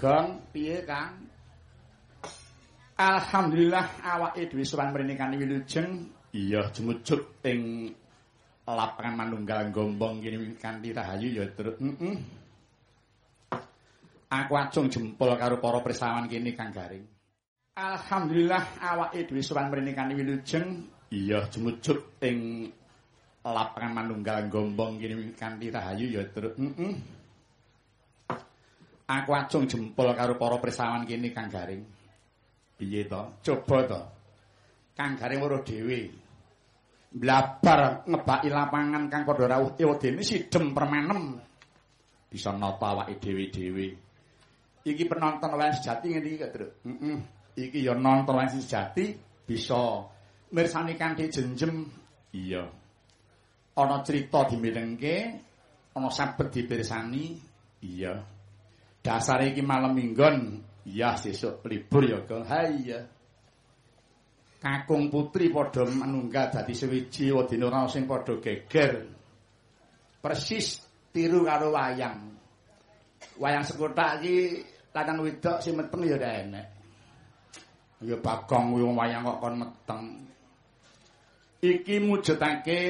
Gong piye Kang? Alhamdulillah awake dhewe sowan mrene kan wilujeng. Iya jemujuk ing lapangan manunggal gombong kene kanthi rahayu ya truk heeh Aku acung jempol karo para presawan kene Kang Gareng Alhamdulillah awake dhewe sowan mrene kan wilujeng. Iya jemujuk ing lapangan manunggal gombong kene kanthi rahayu ya truk heeh Aku acung jempol karo para presawan kene Kang Garing. Piye to? Coba to. Kang Garing weruh dhewe. Blabar ngebaki lapangan kang padha rawuh ewadene sidhem permanem. Bisa nata awake dhewe-dhewe. Iki penonton lain sejati ngene iki, Tru. Heeh. Iki ya nonton lain sejati bisa mirsani kanthi jenjem. Iya. ana crita dimirengke, ana sabet dipirsani. Iya. Dasare iki malam minggon, iya sesuk libur ya, Kang. Ha iya. Kakung putri padha manunggal dadi sewiji wadina ora sing padha geger. Persis tiru karo wayang. Wayang sekotak iki lanang wedok sing meteng ya enek. Ya Bagong kuwi wayang kok kon meteng. Iki mujudake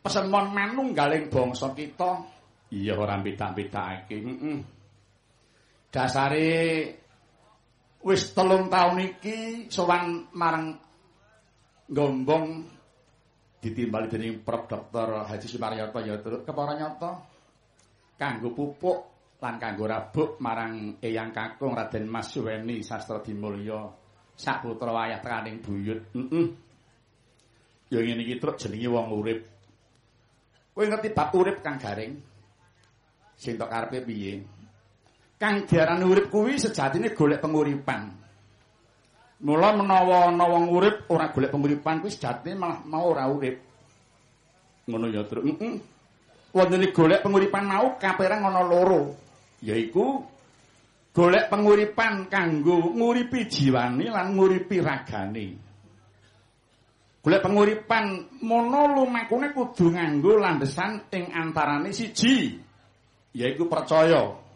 pesemon manunggaling bangsa kita. Iya ora pitak-pitakake. Heeh. Dasare wis telung taun iki sowan marang Gombong ditimbali dening Prof Dr. Haji Sumaryata ya kepara nyata kanggo pupuk lan kanggo rabuk marang Eyang Kakung Raden Mas Suweni Sastra Dimulya saputra wayah tekaning buyut. Heeh. Ya ngene iki truk jenenge wong urip. Kowe ngerti bab urip Kang Garing? Sing tok karepe piye? Kang diarani urip kuwi sejatine golek penguripan. Mula menawa ana wong urip ora golek penguripan kuwi sejatine malah mau ora urip. Ngono ya, Truk. Heeh. Wonten golek penguripan mau kaperang ana loro, yaiku golek penguripan kanggo nguripi jiwane lan nguripi ragane. Golek penguripan mono lumakune kudu nganggo landesan ing antarane siji, yaiku percaya.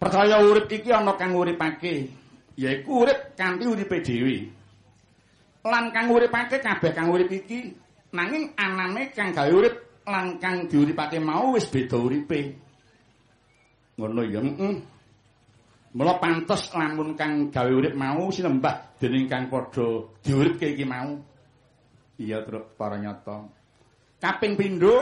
Percaya urip iki ana kang uripake, yaiku urip kanthi uripe dhewe. Lan kang uripake kabeh kang urip iki nanging anane kang gawe urip lan kang diuripake mau wis beda uripe. Ngono ya, heeh. Mula pantes lamun kang gawe urip mau sinembah dening kang padha diuripke iki mau. Iya, Truk, para nyata. Kaping pindho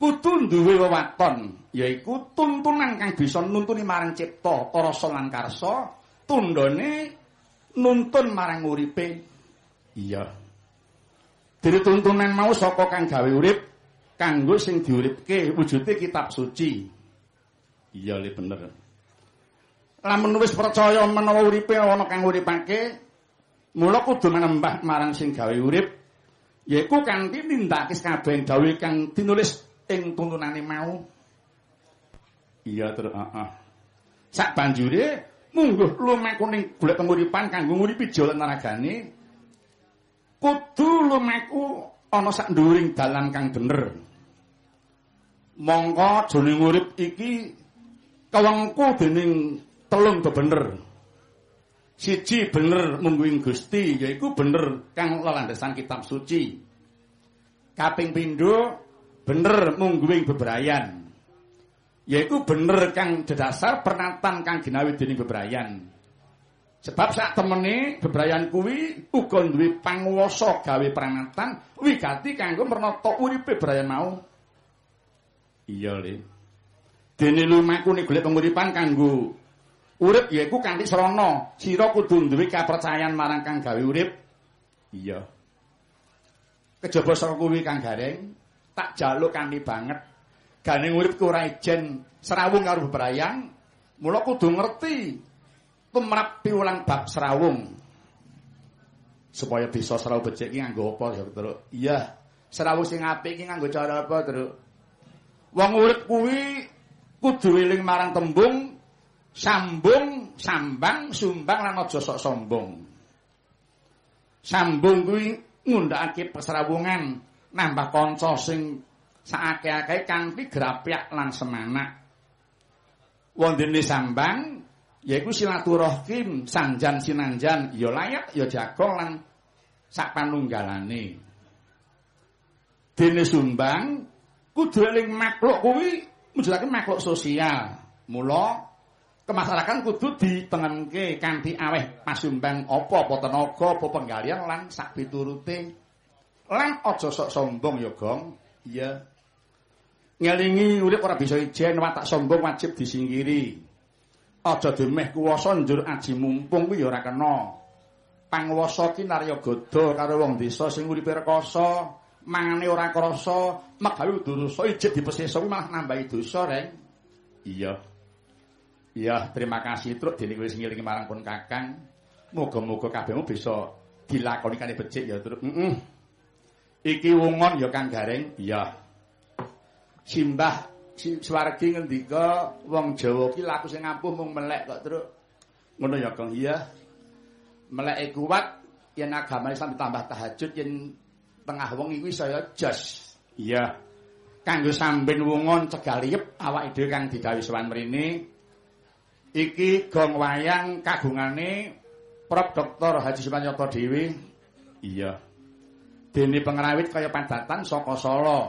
kudu duwe wewaton, yaiku tuntunan kang bisa nuntuni marang cipta, rasa lan karsa, tundone nuntun marang uripe. Iya. Dene tuntunan mau saka kang gawe urip kanggo sing diuripke wujude kitab suci. Iya, le bener. Lamun wis percaya menawa uripe ana kang uripake, mula kudu menembah marang sing gawe urip, yaiku kanthi nindakake kabeh gawe kang dinulis ing tuntunane mau. Iya, terus heeh. Sak banjure mungguh lumaku ning golek penguripan kanggo nguripi jalan naragane. Kudu lumaku ana sak nduring dalan kang bener. Mongko jroning urip iki kawengku dening telung do bener. Siji bener mungguing Gusti yaiku bener kang lelandesan kitab suci. Kaping pindho bener mungguing bebrayan. Yaiku bener kang dedasar pernatan kang ginawi dening bebrayan. Sebab sak temene bebrayan kuwi uga duwe panguwasa gawe pranatan wigati kanggo mernata uripe bebrayan mau. Iya, Le. Dene lumaku nek golek penguripan kanggo urip yaiku kanthi srana, sira kudu duwe kapercayan marang kang gawe urip. Iya. Kejaba saka kuwi Kang Gareng, tak jaluk kanthi banget. Gane uripku ora ijen serawung karo bebrayang, mula kudu ngerti tumrap piwulang bab serawung. Supaya bisa serawung becik iki nganggo apa ya, Tru? Iya, serawung sing apik iki nganggo cara apa, Tru? Wong urip kuwi kudu eling marang tembung sambung, sambang, sumbang lan aja sok sombong. Sambung kuwi ngundhakake pesrawungan, nambah kanca sing saake-ake kanthi grapyak lan semanak. Wondene sambang yaiku silaturahim, sanjan sinanjan, ya layak ya jagong lan sak panunggalane. Dene sumbang kudu eling makhluk kuwi mujudake makhluk sosial. Mula kemasarakan kudu ditengenke kanthi aweh pasumbang apa apa tenaga apa penggalian lan sak piturute. Lan aja sok sombong ya, Gong. Iya. Ngelingi urip ora bisa ijen watak sombong wajib disingkiri. Aja demeh kuwasa njur aji mumpung kuwi ya ora kena. Panguwasa ki narya goda karo wong desa sing uripe rekoso, mangane ora krasa, megawe dosa ijik dipesesa kuwi malah nambahi dosa, Reng. Iya. Iya, terima kasih truk dene kowe sing ngilingi marang pun Kakang. Muga-muga kabehmu bisa dilakoni kanthi becik ya, Truk. Heeh. Iki wungon ya Kang Garing. Iya. Simbah si Swargi ngendika wong Jawa ki laku sing ampuh mung melek kok, Truk. Ngono ya, Kang. Iya. Meleke kuat yen agamane sampe tambah tahajud yen tengah wong iku saya jos. Iya. Kanggo samben wungon cegaliyep awake dhewe kang digawe sowan mrene. Iki gong wayang kagungane Prof Dr. Haji Sumanyoto dhewe. Iya. Dene pengrawit kaya padatan saka Solo.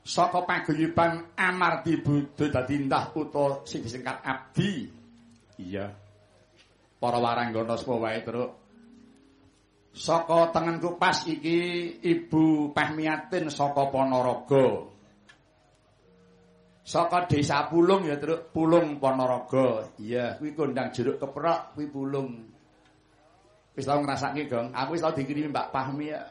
Saka paguyuban Amardi Buddha dadi indah utawa sing disingkat abdi. Iya. Para waranggana sapa wae terus Saka tengen kupas iki Ibu Pahmiatin saka Ponorogo. Saka Desa Pulung ya, Truk, Pulung Ponorogo. Iya, kuwi kondang jeruk keprok, kuwi Pulung. Wis tau ngrasake, Gong. Aku wis tau dikirimi Mbak Pahmi ya.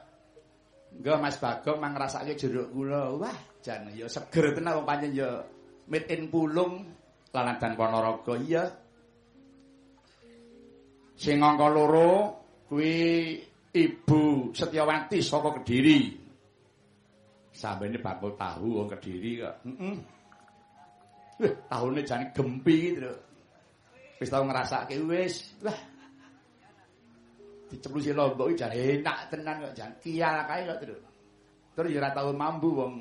Enggak Mas Bagong mang ngrasake jeruk kula. Wah, jan ya seger tenan wong pancen ya made in Pulung lan Ponorogo. Iya. Sing angka loro kuwi Ibu Setyawati saka Kediri. Sambene bakul tahu wong Kediri kok. Heeh. Wah, tahune jane gempi iki, Tru. Wis tau ngrasake wis. Wah. Diceplusi lombok iki jane enak tenan kok jan kial kae kok. Terus ya ora tau mambu wong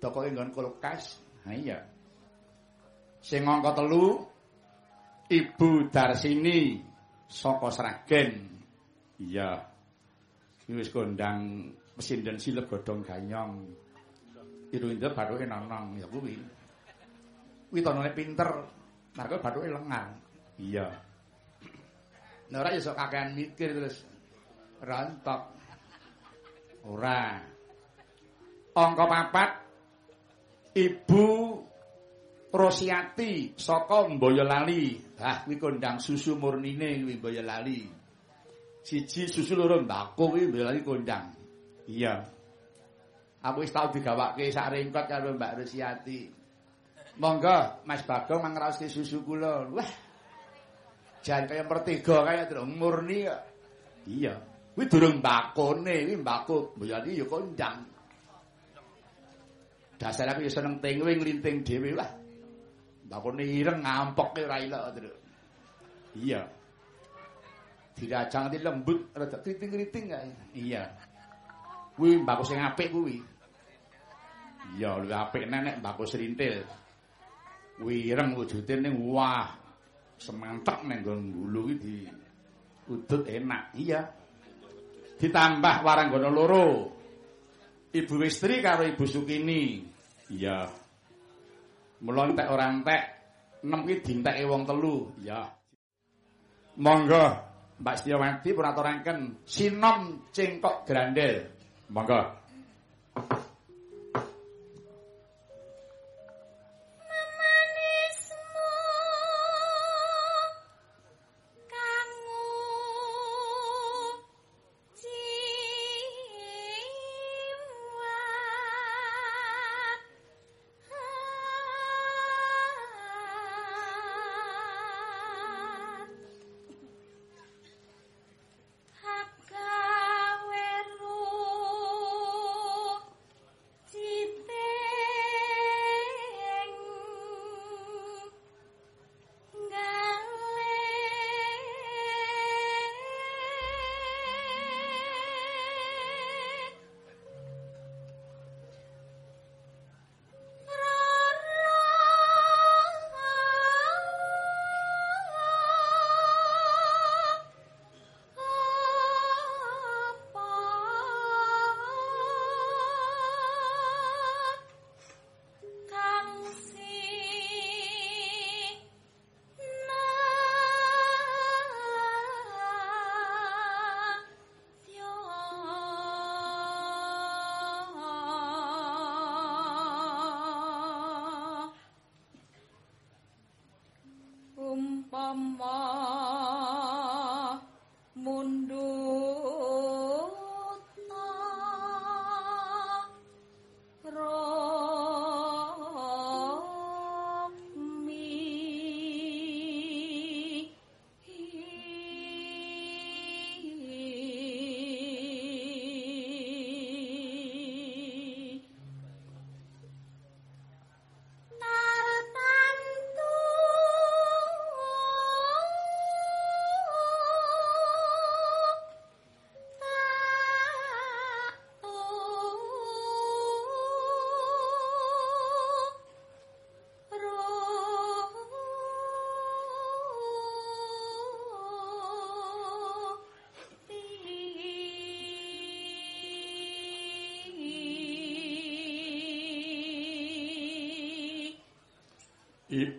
dokoke nggon kulkas. Ha iya. Sing angka telu Ibu Darsini saka Sragen. Iya. Wis kondang mesin dan silep godhong ganyong. Iru-iru bathuke nonong ya kuwi. Kuwi tonone pinter, marga bathuke lengar. Iya. Nah ora ya sok kakean mikir terus rontok. Ora. Angka papat Ibu Rosiati saka Boyolali. Ah kuwi kondang susu murnine kuwi Boyolali. siji susu loro mbako kuwi mbelani kondang. Iya. Aku wis tau digawake sak ringkot karo Mbak Rusiati. Monggo Mas Bagong mangraoske susu kula. Wah. Jan kaya mertega kaya murni kok. Iya. Kuwi durung mbakone, kuwi mbako mbelani ya kondang. Dasar aku ya seneng tengwe nglinting dhewe lah. Mbakone ireng ngampoke ora ilok terus. Iya. dirajang nganti lembut rada kriting-kriting kae. Iya. Kuwi mbako sing apik kuwi. Iya, luwih apik nenek mbako serintil. Kuwi ireng wujude ning wah. Semantek ning nggon gulu di udut enak. Iya. Ditambah waranggana loro. Ibu Wistri karo Ibu Sukini. Iya. Mula entek ora entek, nem ki dinteke wong telu. Iya. Monggo Mbak Setiawati pun aturaken sinom cengkok grandel. Monggo.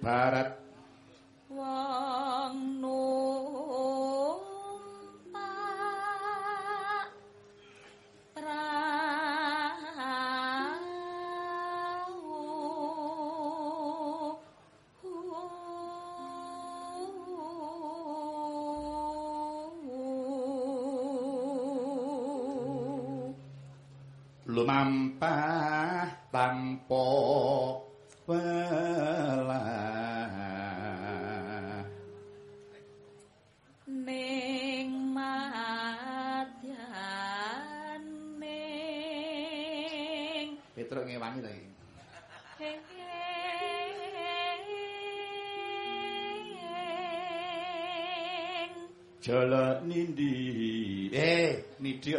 para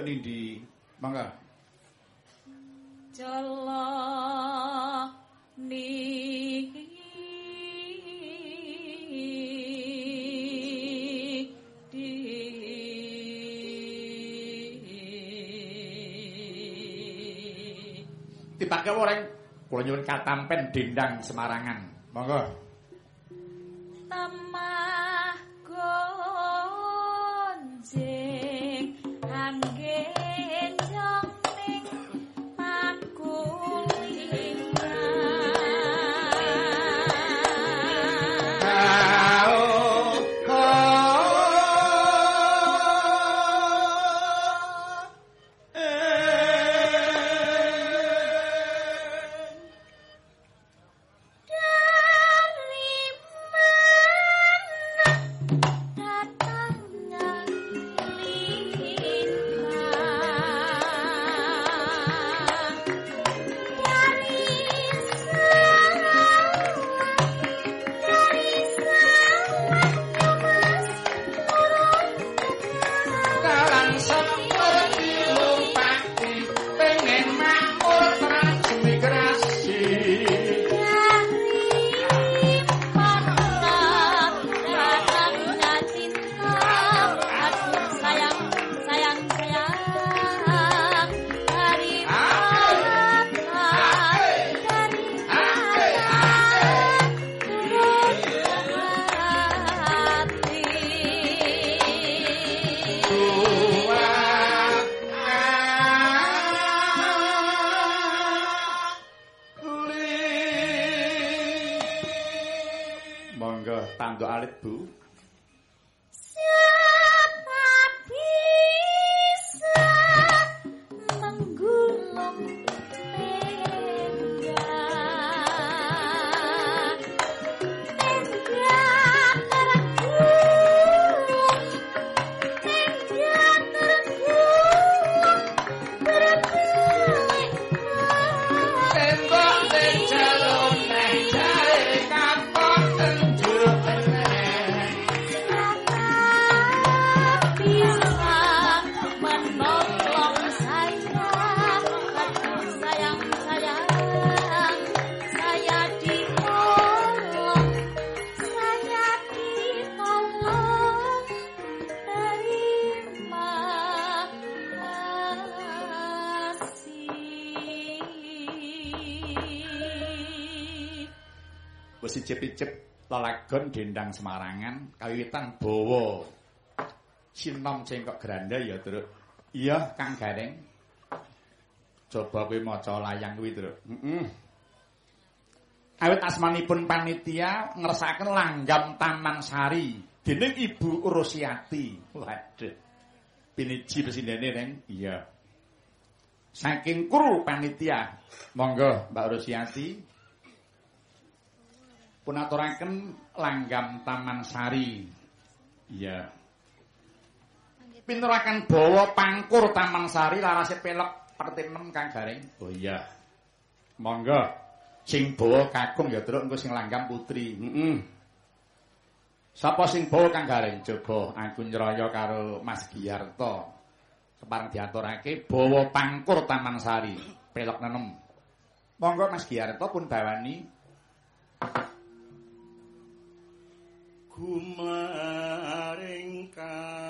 nindi mangga. Jala niki dipake orang kula nyuwun katampen dendang Semarangan. Monggo I'm lelagon dendang Semarangan kawiwitan bawa sinom cengkok granda ya, Truk. Iya, Kang Gareng. Coba kowe maca layang kuwi, Truk. Heeh. Awit asmanipun panitia ngersakaken langgam Taman Sari dening Ibu Urusiati. Waduh. Piniji presidene, Neng. Iya. Saking kru panitia. Monggo, Mbak Urusiati. Pun aturaken langgam Taman Sari. Iya. Pinuraken bawa pangkur Taman Sari larase pelek pertinem Kang Garing. Oh iya. Monggo. Sing bawa kakung ya truk engko sing langgam putri. Heeh. Sapa sing bawa Kang Garing? Coba aku nyroyo karo Mas Giyarto. Kepareng diaturake bawa pangkur Taman Sari, pelek nenem. Monggo Mas Giyarto pun bawani gumaring kang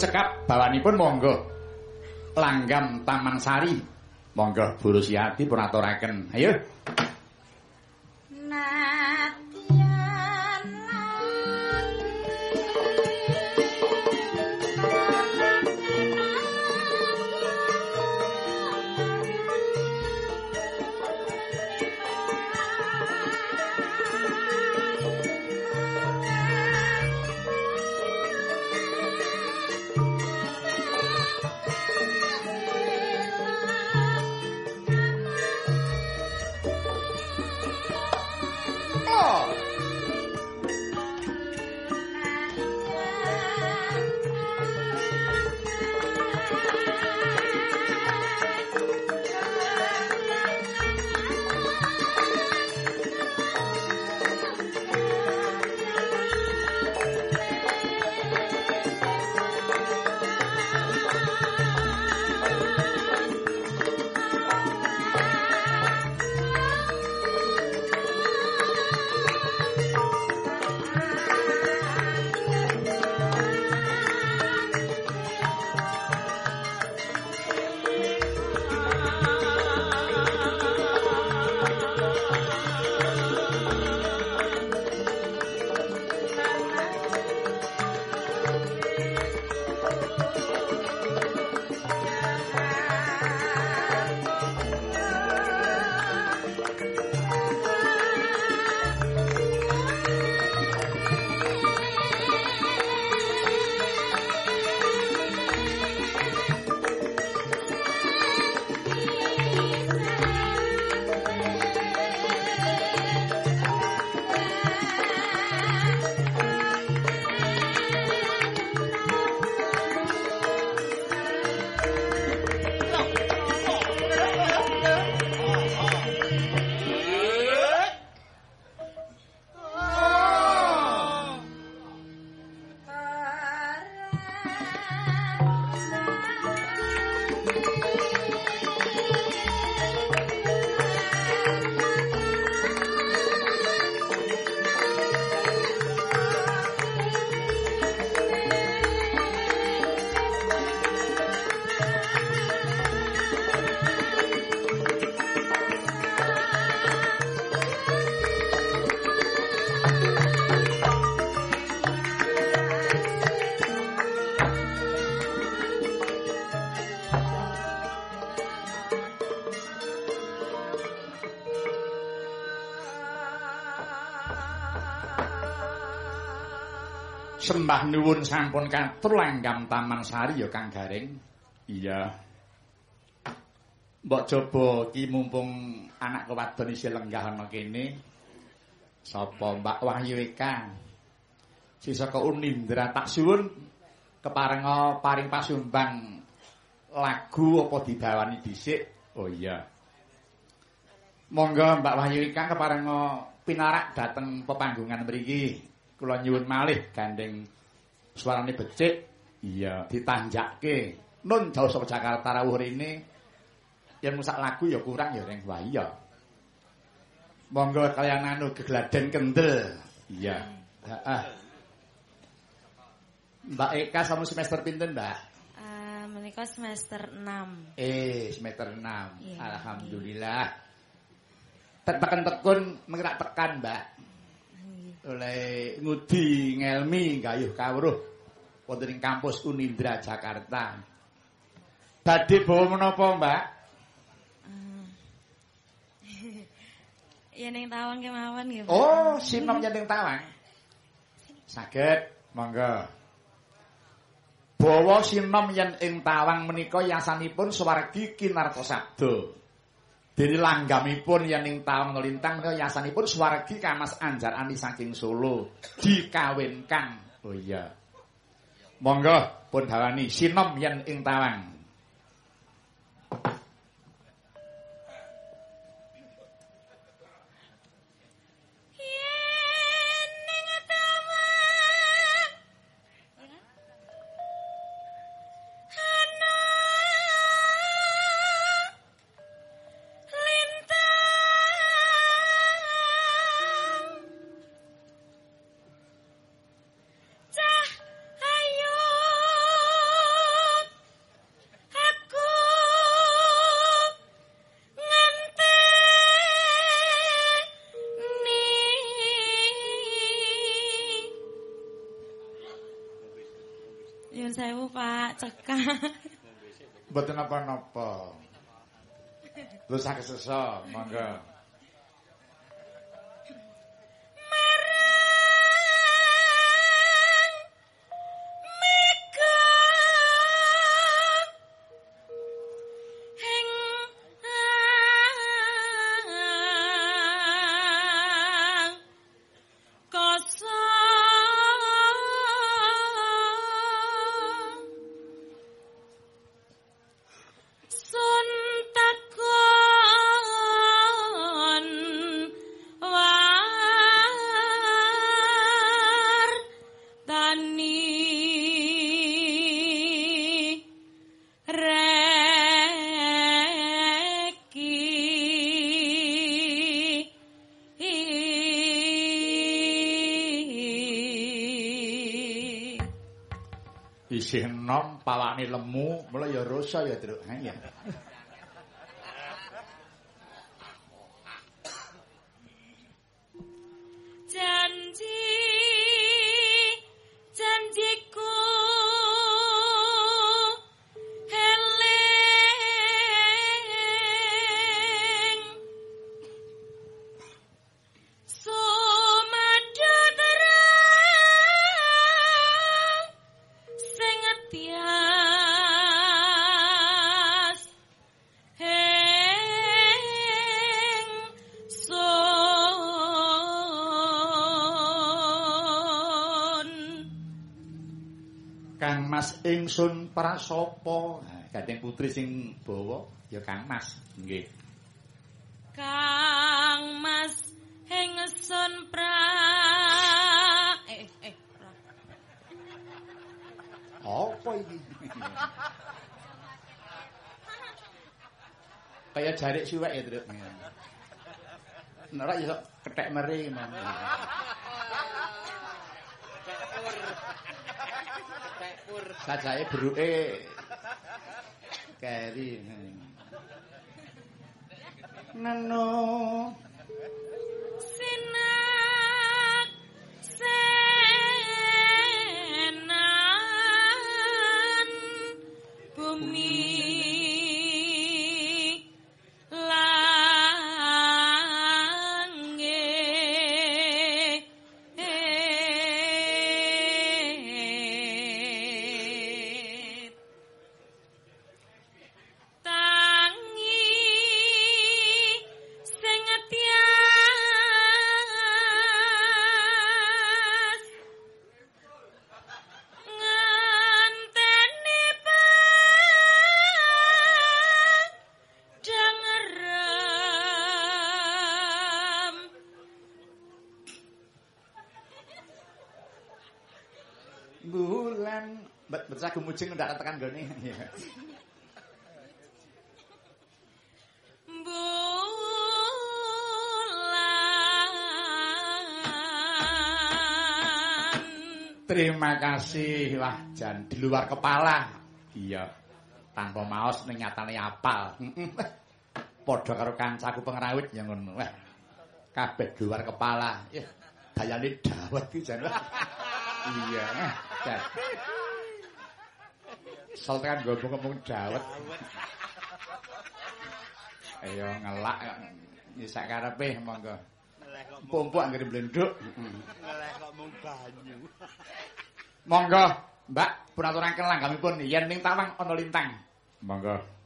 cekap bawanipun monggo. Langgam Taman Sari. Monggo Bu Rusiati pun aturaken. Ayo. Nuwun sampun katur langgam Taman Sari ya Kang Garing. Iya. Mbok coba ki mumpung anak kewadon isih lenggah ana kene. Sapa Mbak Wahyu Eka? Si saka Unindra tak suwun keparenga paring pasumbang lagu apa dibawani dhisik. Oh iya. Monggo Mbak Wahyu Eka keparenga pinarak dateng pepanggungan mriki. Kula nyuwun malih gandeng suarane becik. Iya, ditanjakke. Nun jauh saka Jakarta rawuh rene. Yen musak lagu ya kurang ya reng. Wah iya. Monggo kalian anu gegladen kendel. Iya. Heeh. Mbak Eka sama semester pinten, Mbak? Eh, menika semester 6. Eh, semester 6. Iya. Alhamdulillah. Tekan tekun mengerak tekan, Mbak. Oleh ngudi ngelmi gayuh kawruh wonten ing kampus Unindra Jakarta. Badhe bawa menapa, Mbak? Ya ning tawang kemawon nggih. Oh, sinom nyanding tawang. Saged, monggo. Bawa sinom yen ing tawang menika yasanipun swargi kinarta sabda. Dene langgamipun yen ing tawang lintang menika yasanipun swargi Kamas Anjar Ani saking Solo dikawinkan. Oh iya. Monggo pun dawani sinom yen ing tawang. Lho saged sesa, monggo. Mula ya rasa ya, Truk. Ha Mas ingsun prasapa? Gandeng putri sing bawa ya Kang Mas. Nggih. Kang Mas heng son pra eh eh pra. Apa iki? Kayak jarik siwek ya, Truk. Nek ora iso kethek meri man. Sajae beruke keri. Neno. tekan gone. Bu Terima kasih wah jan di luar kepala. Iya. Tanpa maos ning nyatane apal. Padha karo kancaku pengrawit ya ngono. Wah. Kabeh di luar kepala. Ya dayane dawet iki jan. Iya. Jan. Sol tekan ngomong-ngomong dawet. Ayo ngelak nyisak karepe monggo. Pompok anggere blenduk. Ngeleh kok mung banyu. Monggo, Mbak, pun aturaken langgamipun yen ning tawang ana lintang. Monggo.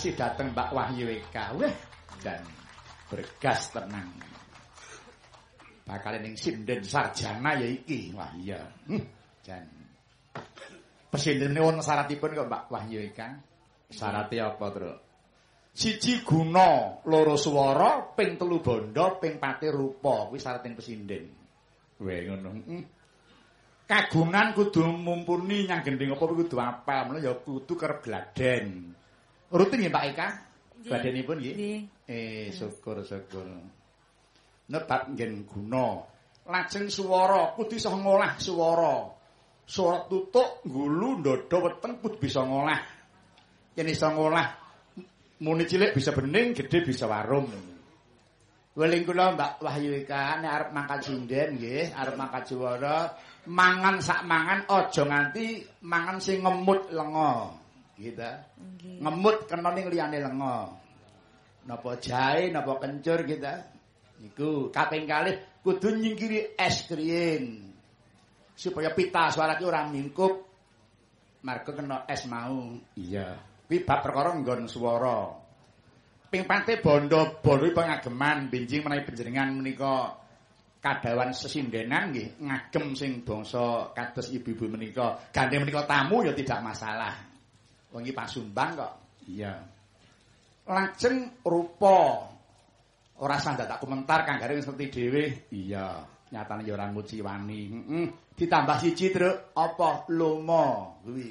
Kasih datang Mbak Wahyu Eka. Wah, dan bergas tenang. Bakal ning sinden sarjana ya iki. Wah iya. Hmm, Jan. Pesinden wonten syaratipun kok Mbak Wahyu Eka. Syaratnya apa, Tru? Siji guna, loro swara, ping telu bondo, ping pati rupa. Kuwi syarating pesinden. Weh ngono. Hmm. Kagungan kudu mumpuni nyang gending apa kudu apal, mulane ya kudu kerep gladen. Rutin nggih Pak Eka? Badanipun nggih? Eh, syukur-syukur. Nebak nggen guna. Lajeng swara kudu iso ngolah swara. Swara tutuk, ngulu, ndada, weteng kudu bisa ngolah. Yen iso ngolah muni cilik bisa bening, gedhe bisa warung. Weling kula Mbak Wahyu Eka nek arep mangkat sinden nggih, arep mangkat juwara, mangan sak mangan aja nganti mangan sing ngemut lenga. Gitu. Ngemut kena ning liyane lenga. Napa jahe, napa kencur gitu. Niku kaping kalih kudu nyingkiri es krim. Supaya pita suara ki ora mingkup. Marga kena es mau. Iya. Kuwi bab perkara nggon swara. ping pate bondo bolu pengageman binjing menawi panjenengan menika kadawan sesindenan nggih ngagem sing bangsa kados ibu-ibu menika gandeng menika tamu ya tidak masalah wong iki pasumbang kok. Iya. Lajeng rupa. Ora sah tak komentar kang garing seperti dhewe. Iya. Nyatane ya ora nguci wani. Heeh ditambah siji truk apa? Lomo. Kuwi.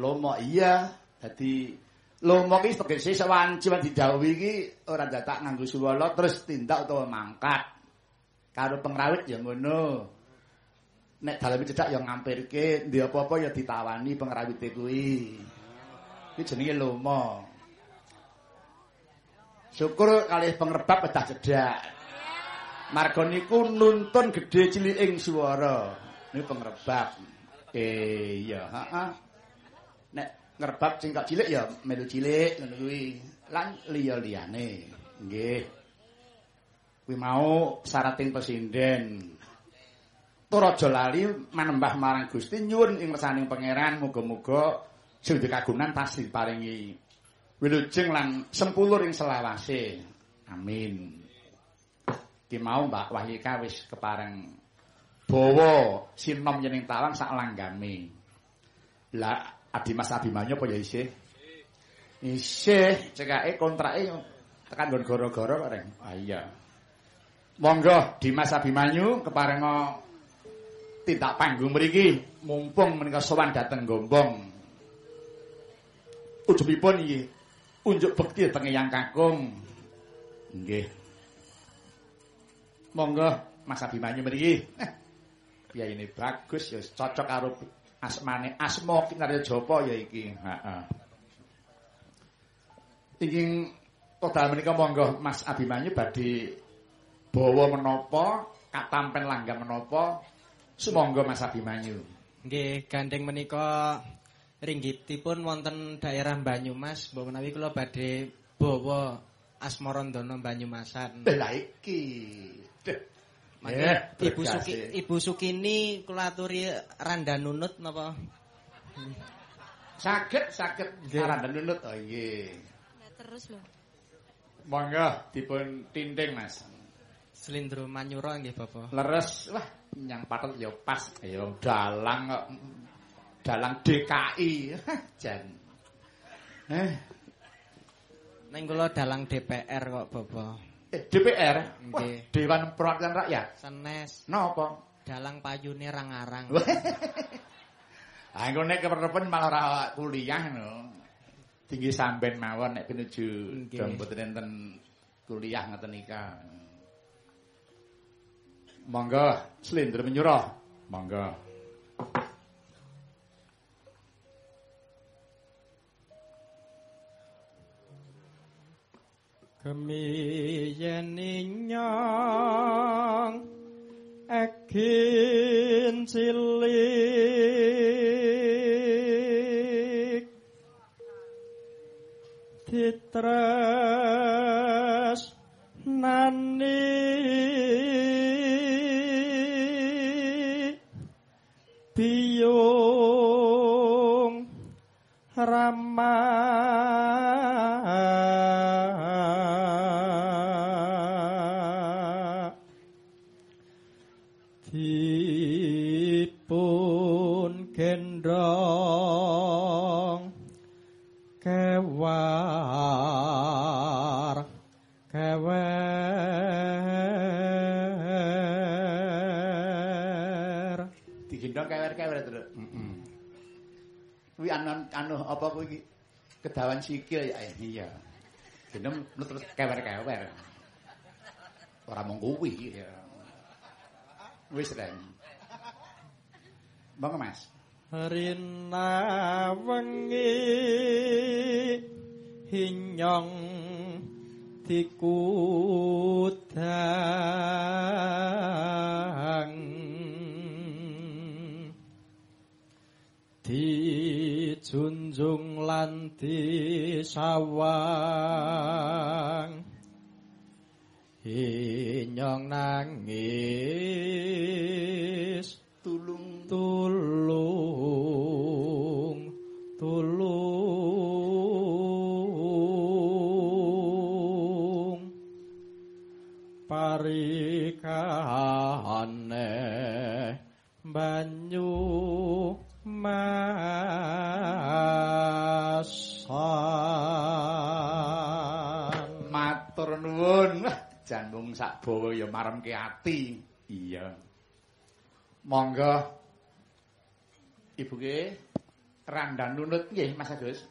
Lomo iya. Dadi Lomo ki tegese sawanci wan didhawuhi iki ora dadak nganggo suwala terus tindak utawa mangkat. Karo pengrawit ya ngono. Nek daleme cedak ya ngampirke, ndi apa-apa ya ditawani pengrawite kuwi. Iki jenenge lomo. Syukur kalih pengrebab pedah cedak. Marga niku nuntun gedhe ciliking swara. Niku pengrebab. Eh iya, heeh. Nek ngerbab sing cilik ya melu cilik ngono kuwi lan liya-liyane nggih kuwi mau syarating presiden Toraja lali manembah marang Gusti nyuwun ing ngersaning pangeran muga-muga sing dikagunan pasti paringi wilujeng lan sempulur ing selawase amin ki mau Mbak Wahyika wis kepareng bawa sinom yening tawang sak langgame lah Adi Mas Abimanyu apa ya isih? Isih, cekake kontrake tekan nggon gara-gara kok reng. Ah iya. Monggo Dimas Abimanyu keparenga tindak panggung mriki mumpung menika sowan dhateng Gombong. Ujubipun iki unjuk bekti teng Yang Kakung. Nggih. Monggo Mas Abimanyu mriki. Eh, ini bagus ya cocok karo asmane asma kinarya japa ya iki heeh ingin kodal menika monggo Mas Abimanyu badhe bawa menapa katampen langgam menapa sumangga Mas Abimanyu nggih gandeng menika ringgitipun wonten daerah Banyumas mbok menawi kula badhe bawa Asmarandana Banyumasan lha iki Eh, Ibu Suki, Ibu Sukini kula aturi randa nunut napa? Saged, saged randa nunut. Oh nggih. terus lho. Monggo dipun tinting, Mas. Slindro Manyura nggih, Bapak. Leres, wah, nyang patut ya pas. Ya dalang kok. Dalang DKI. Jan. Eh. Ning kula dalang DPR kok, Bapak. DPR nggih Dewan Perwakilan Rakyat senes napa dalang payune rang-arang ah engko nek keprepen malah ora kuliah no tinggi sampean mawon nek pinuju mboten enten kuliah ngoten nika monggo slendro menyuruh monggo Kemiyen nyong ekin cilik. Titres nani Biyung ramah kuwi anu apa kuwi kedawan sikil ya iya. Gendong terus kewer-kewer. Ora mung kuwi ya wis reng. Monggo Mas. Rina wengi hinyong dikudang dijunjung lan disawang. Inyong nangis. Tulung. Tulung. Tulung. Parikane banyak nuwun. Wah, jan mung sak bawa ya maremke ati. Iya. Monggo. Ibu ke randan nunut nggih Mas Agus.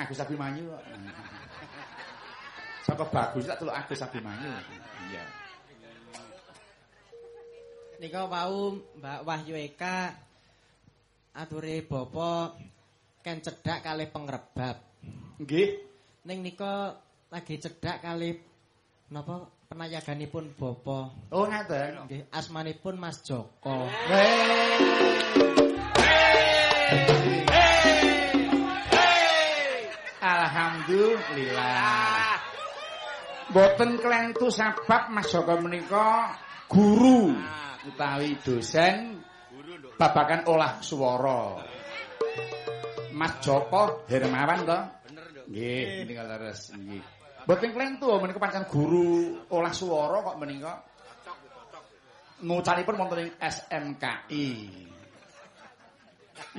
Agus Abimanyu kok. Saka bagus tak teluk Agus Abimanyu. Iya. Nika wau Mbak Wahyu Eka ature bapa ken cedhak kalih pengrebab. Nggih. Ning nika lagi cedhak kalih napa penayaganipun bapa. Oh ngaten. Nggih, asmanipun Mas Joko. Alhamdulillah. Boten klentu sabab Mas Joko menika guru utawi dosen babakan olah swara. Mas Joko Hermawan to? Nggih, menika leres nggih. Boten klentu menika pancen guru olah swara kok menika. Ngucanipun wonten ing SMKI.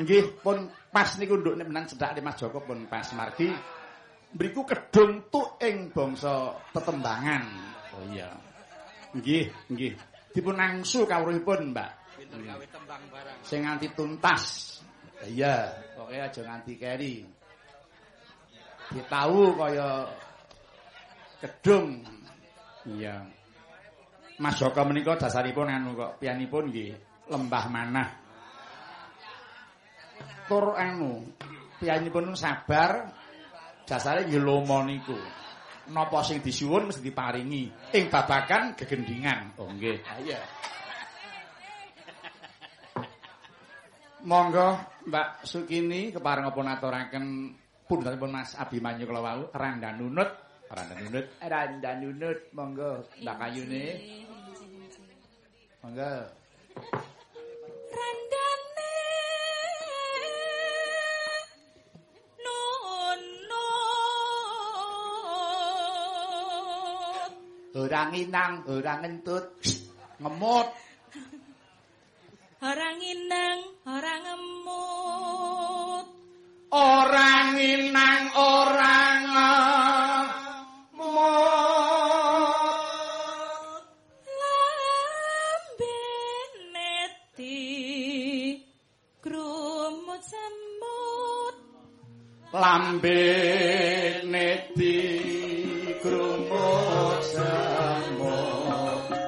Nggih, pun pas niku nduk menan cedhak Mas Joko pun pas margi mriku kedung tuk ing bangsa tetembangan. Oh iya. Nggih, nggih. Dipun angsu kawruhipun, Mbak. Pinter gawe tembang barang. Sing nganti tuntas. Iya, pokoke aja nganti keri. Ditahu kaya kedung. Iya. Mas Joko menika dasaripun anu kok piyanipun nggih lembah manah. Tur anu piyanipun sabar dasare nggih lomo niku. Napa sing disuwun mesti diparingi ing babagan gegendingan. Oh nggih. Ah, Iya. Monggo Mbak Sukini kepareng apa naturaken puntenipun Mas Abimanyu kala wau Randan Nunut, Randan Nunut, Randan Nunut, monggo. Mbak Kayune. Monggo. Randane nunut. Ora nginang, ora ngentut, ngemut. Orang inang, orang ngemut Orang nginang, orang ngemut. Lambe neti Krumut semut Lambe neti krumut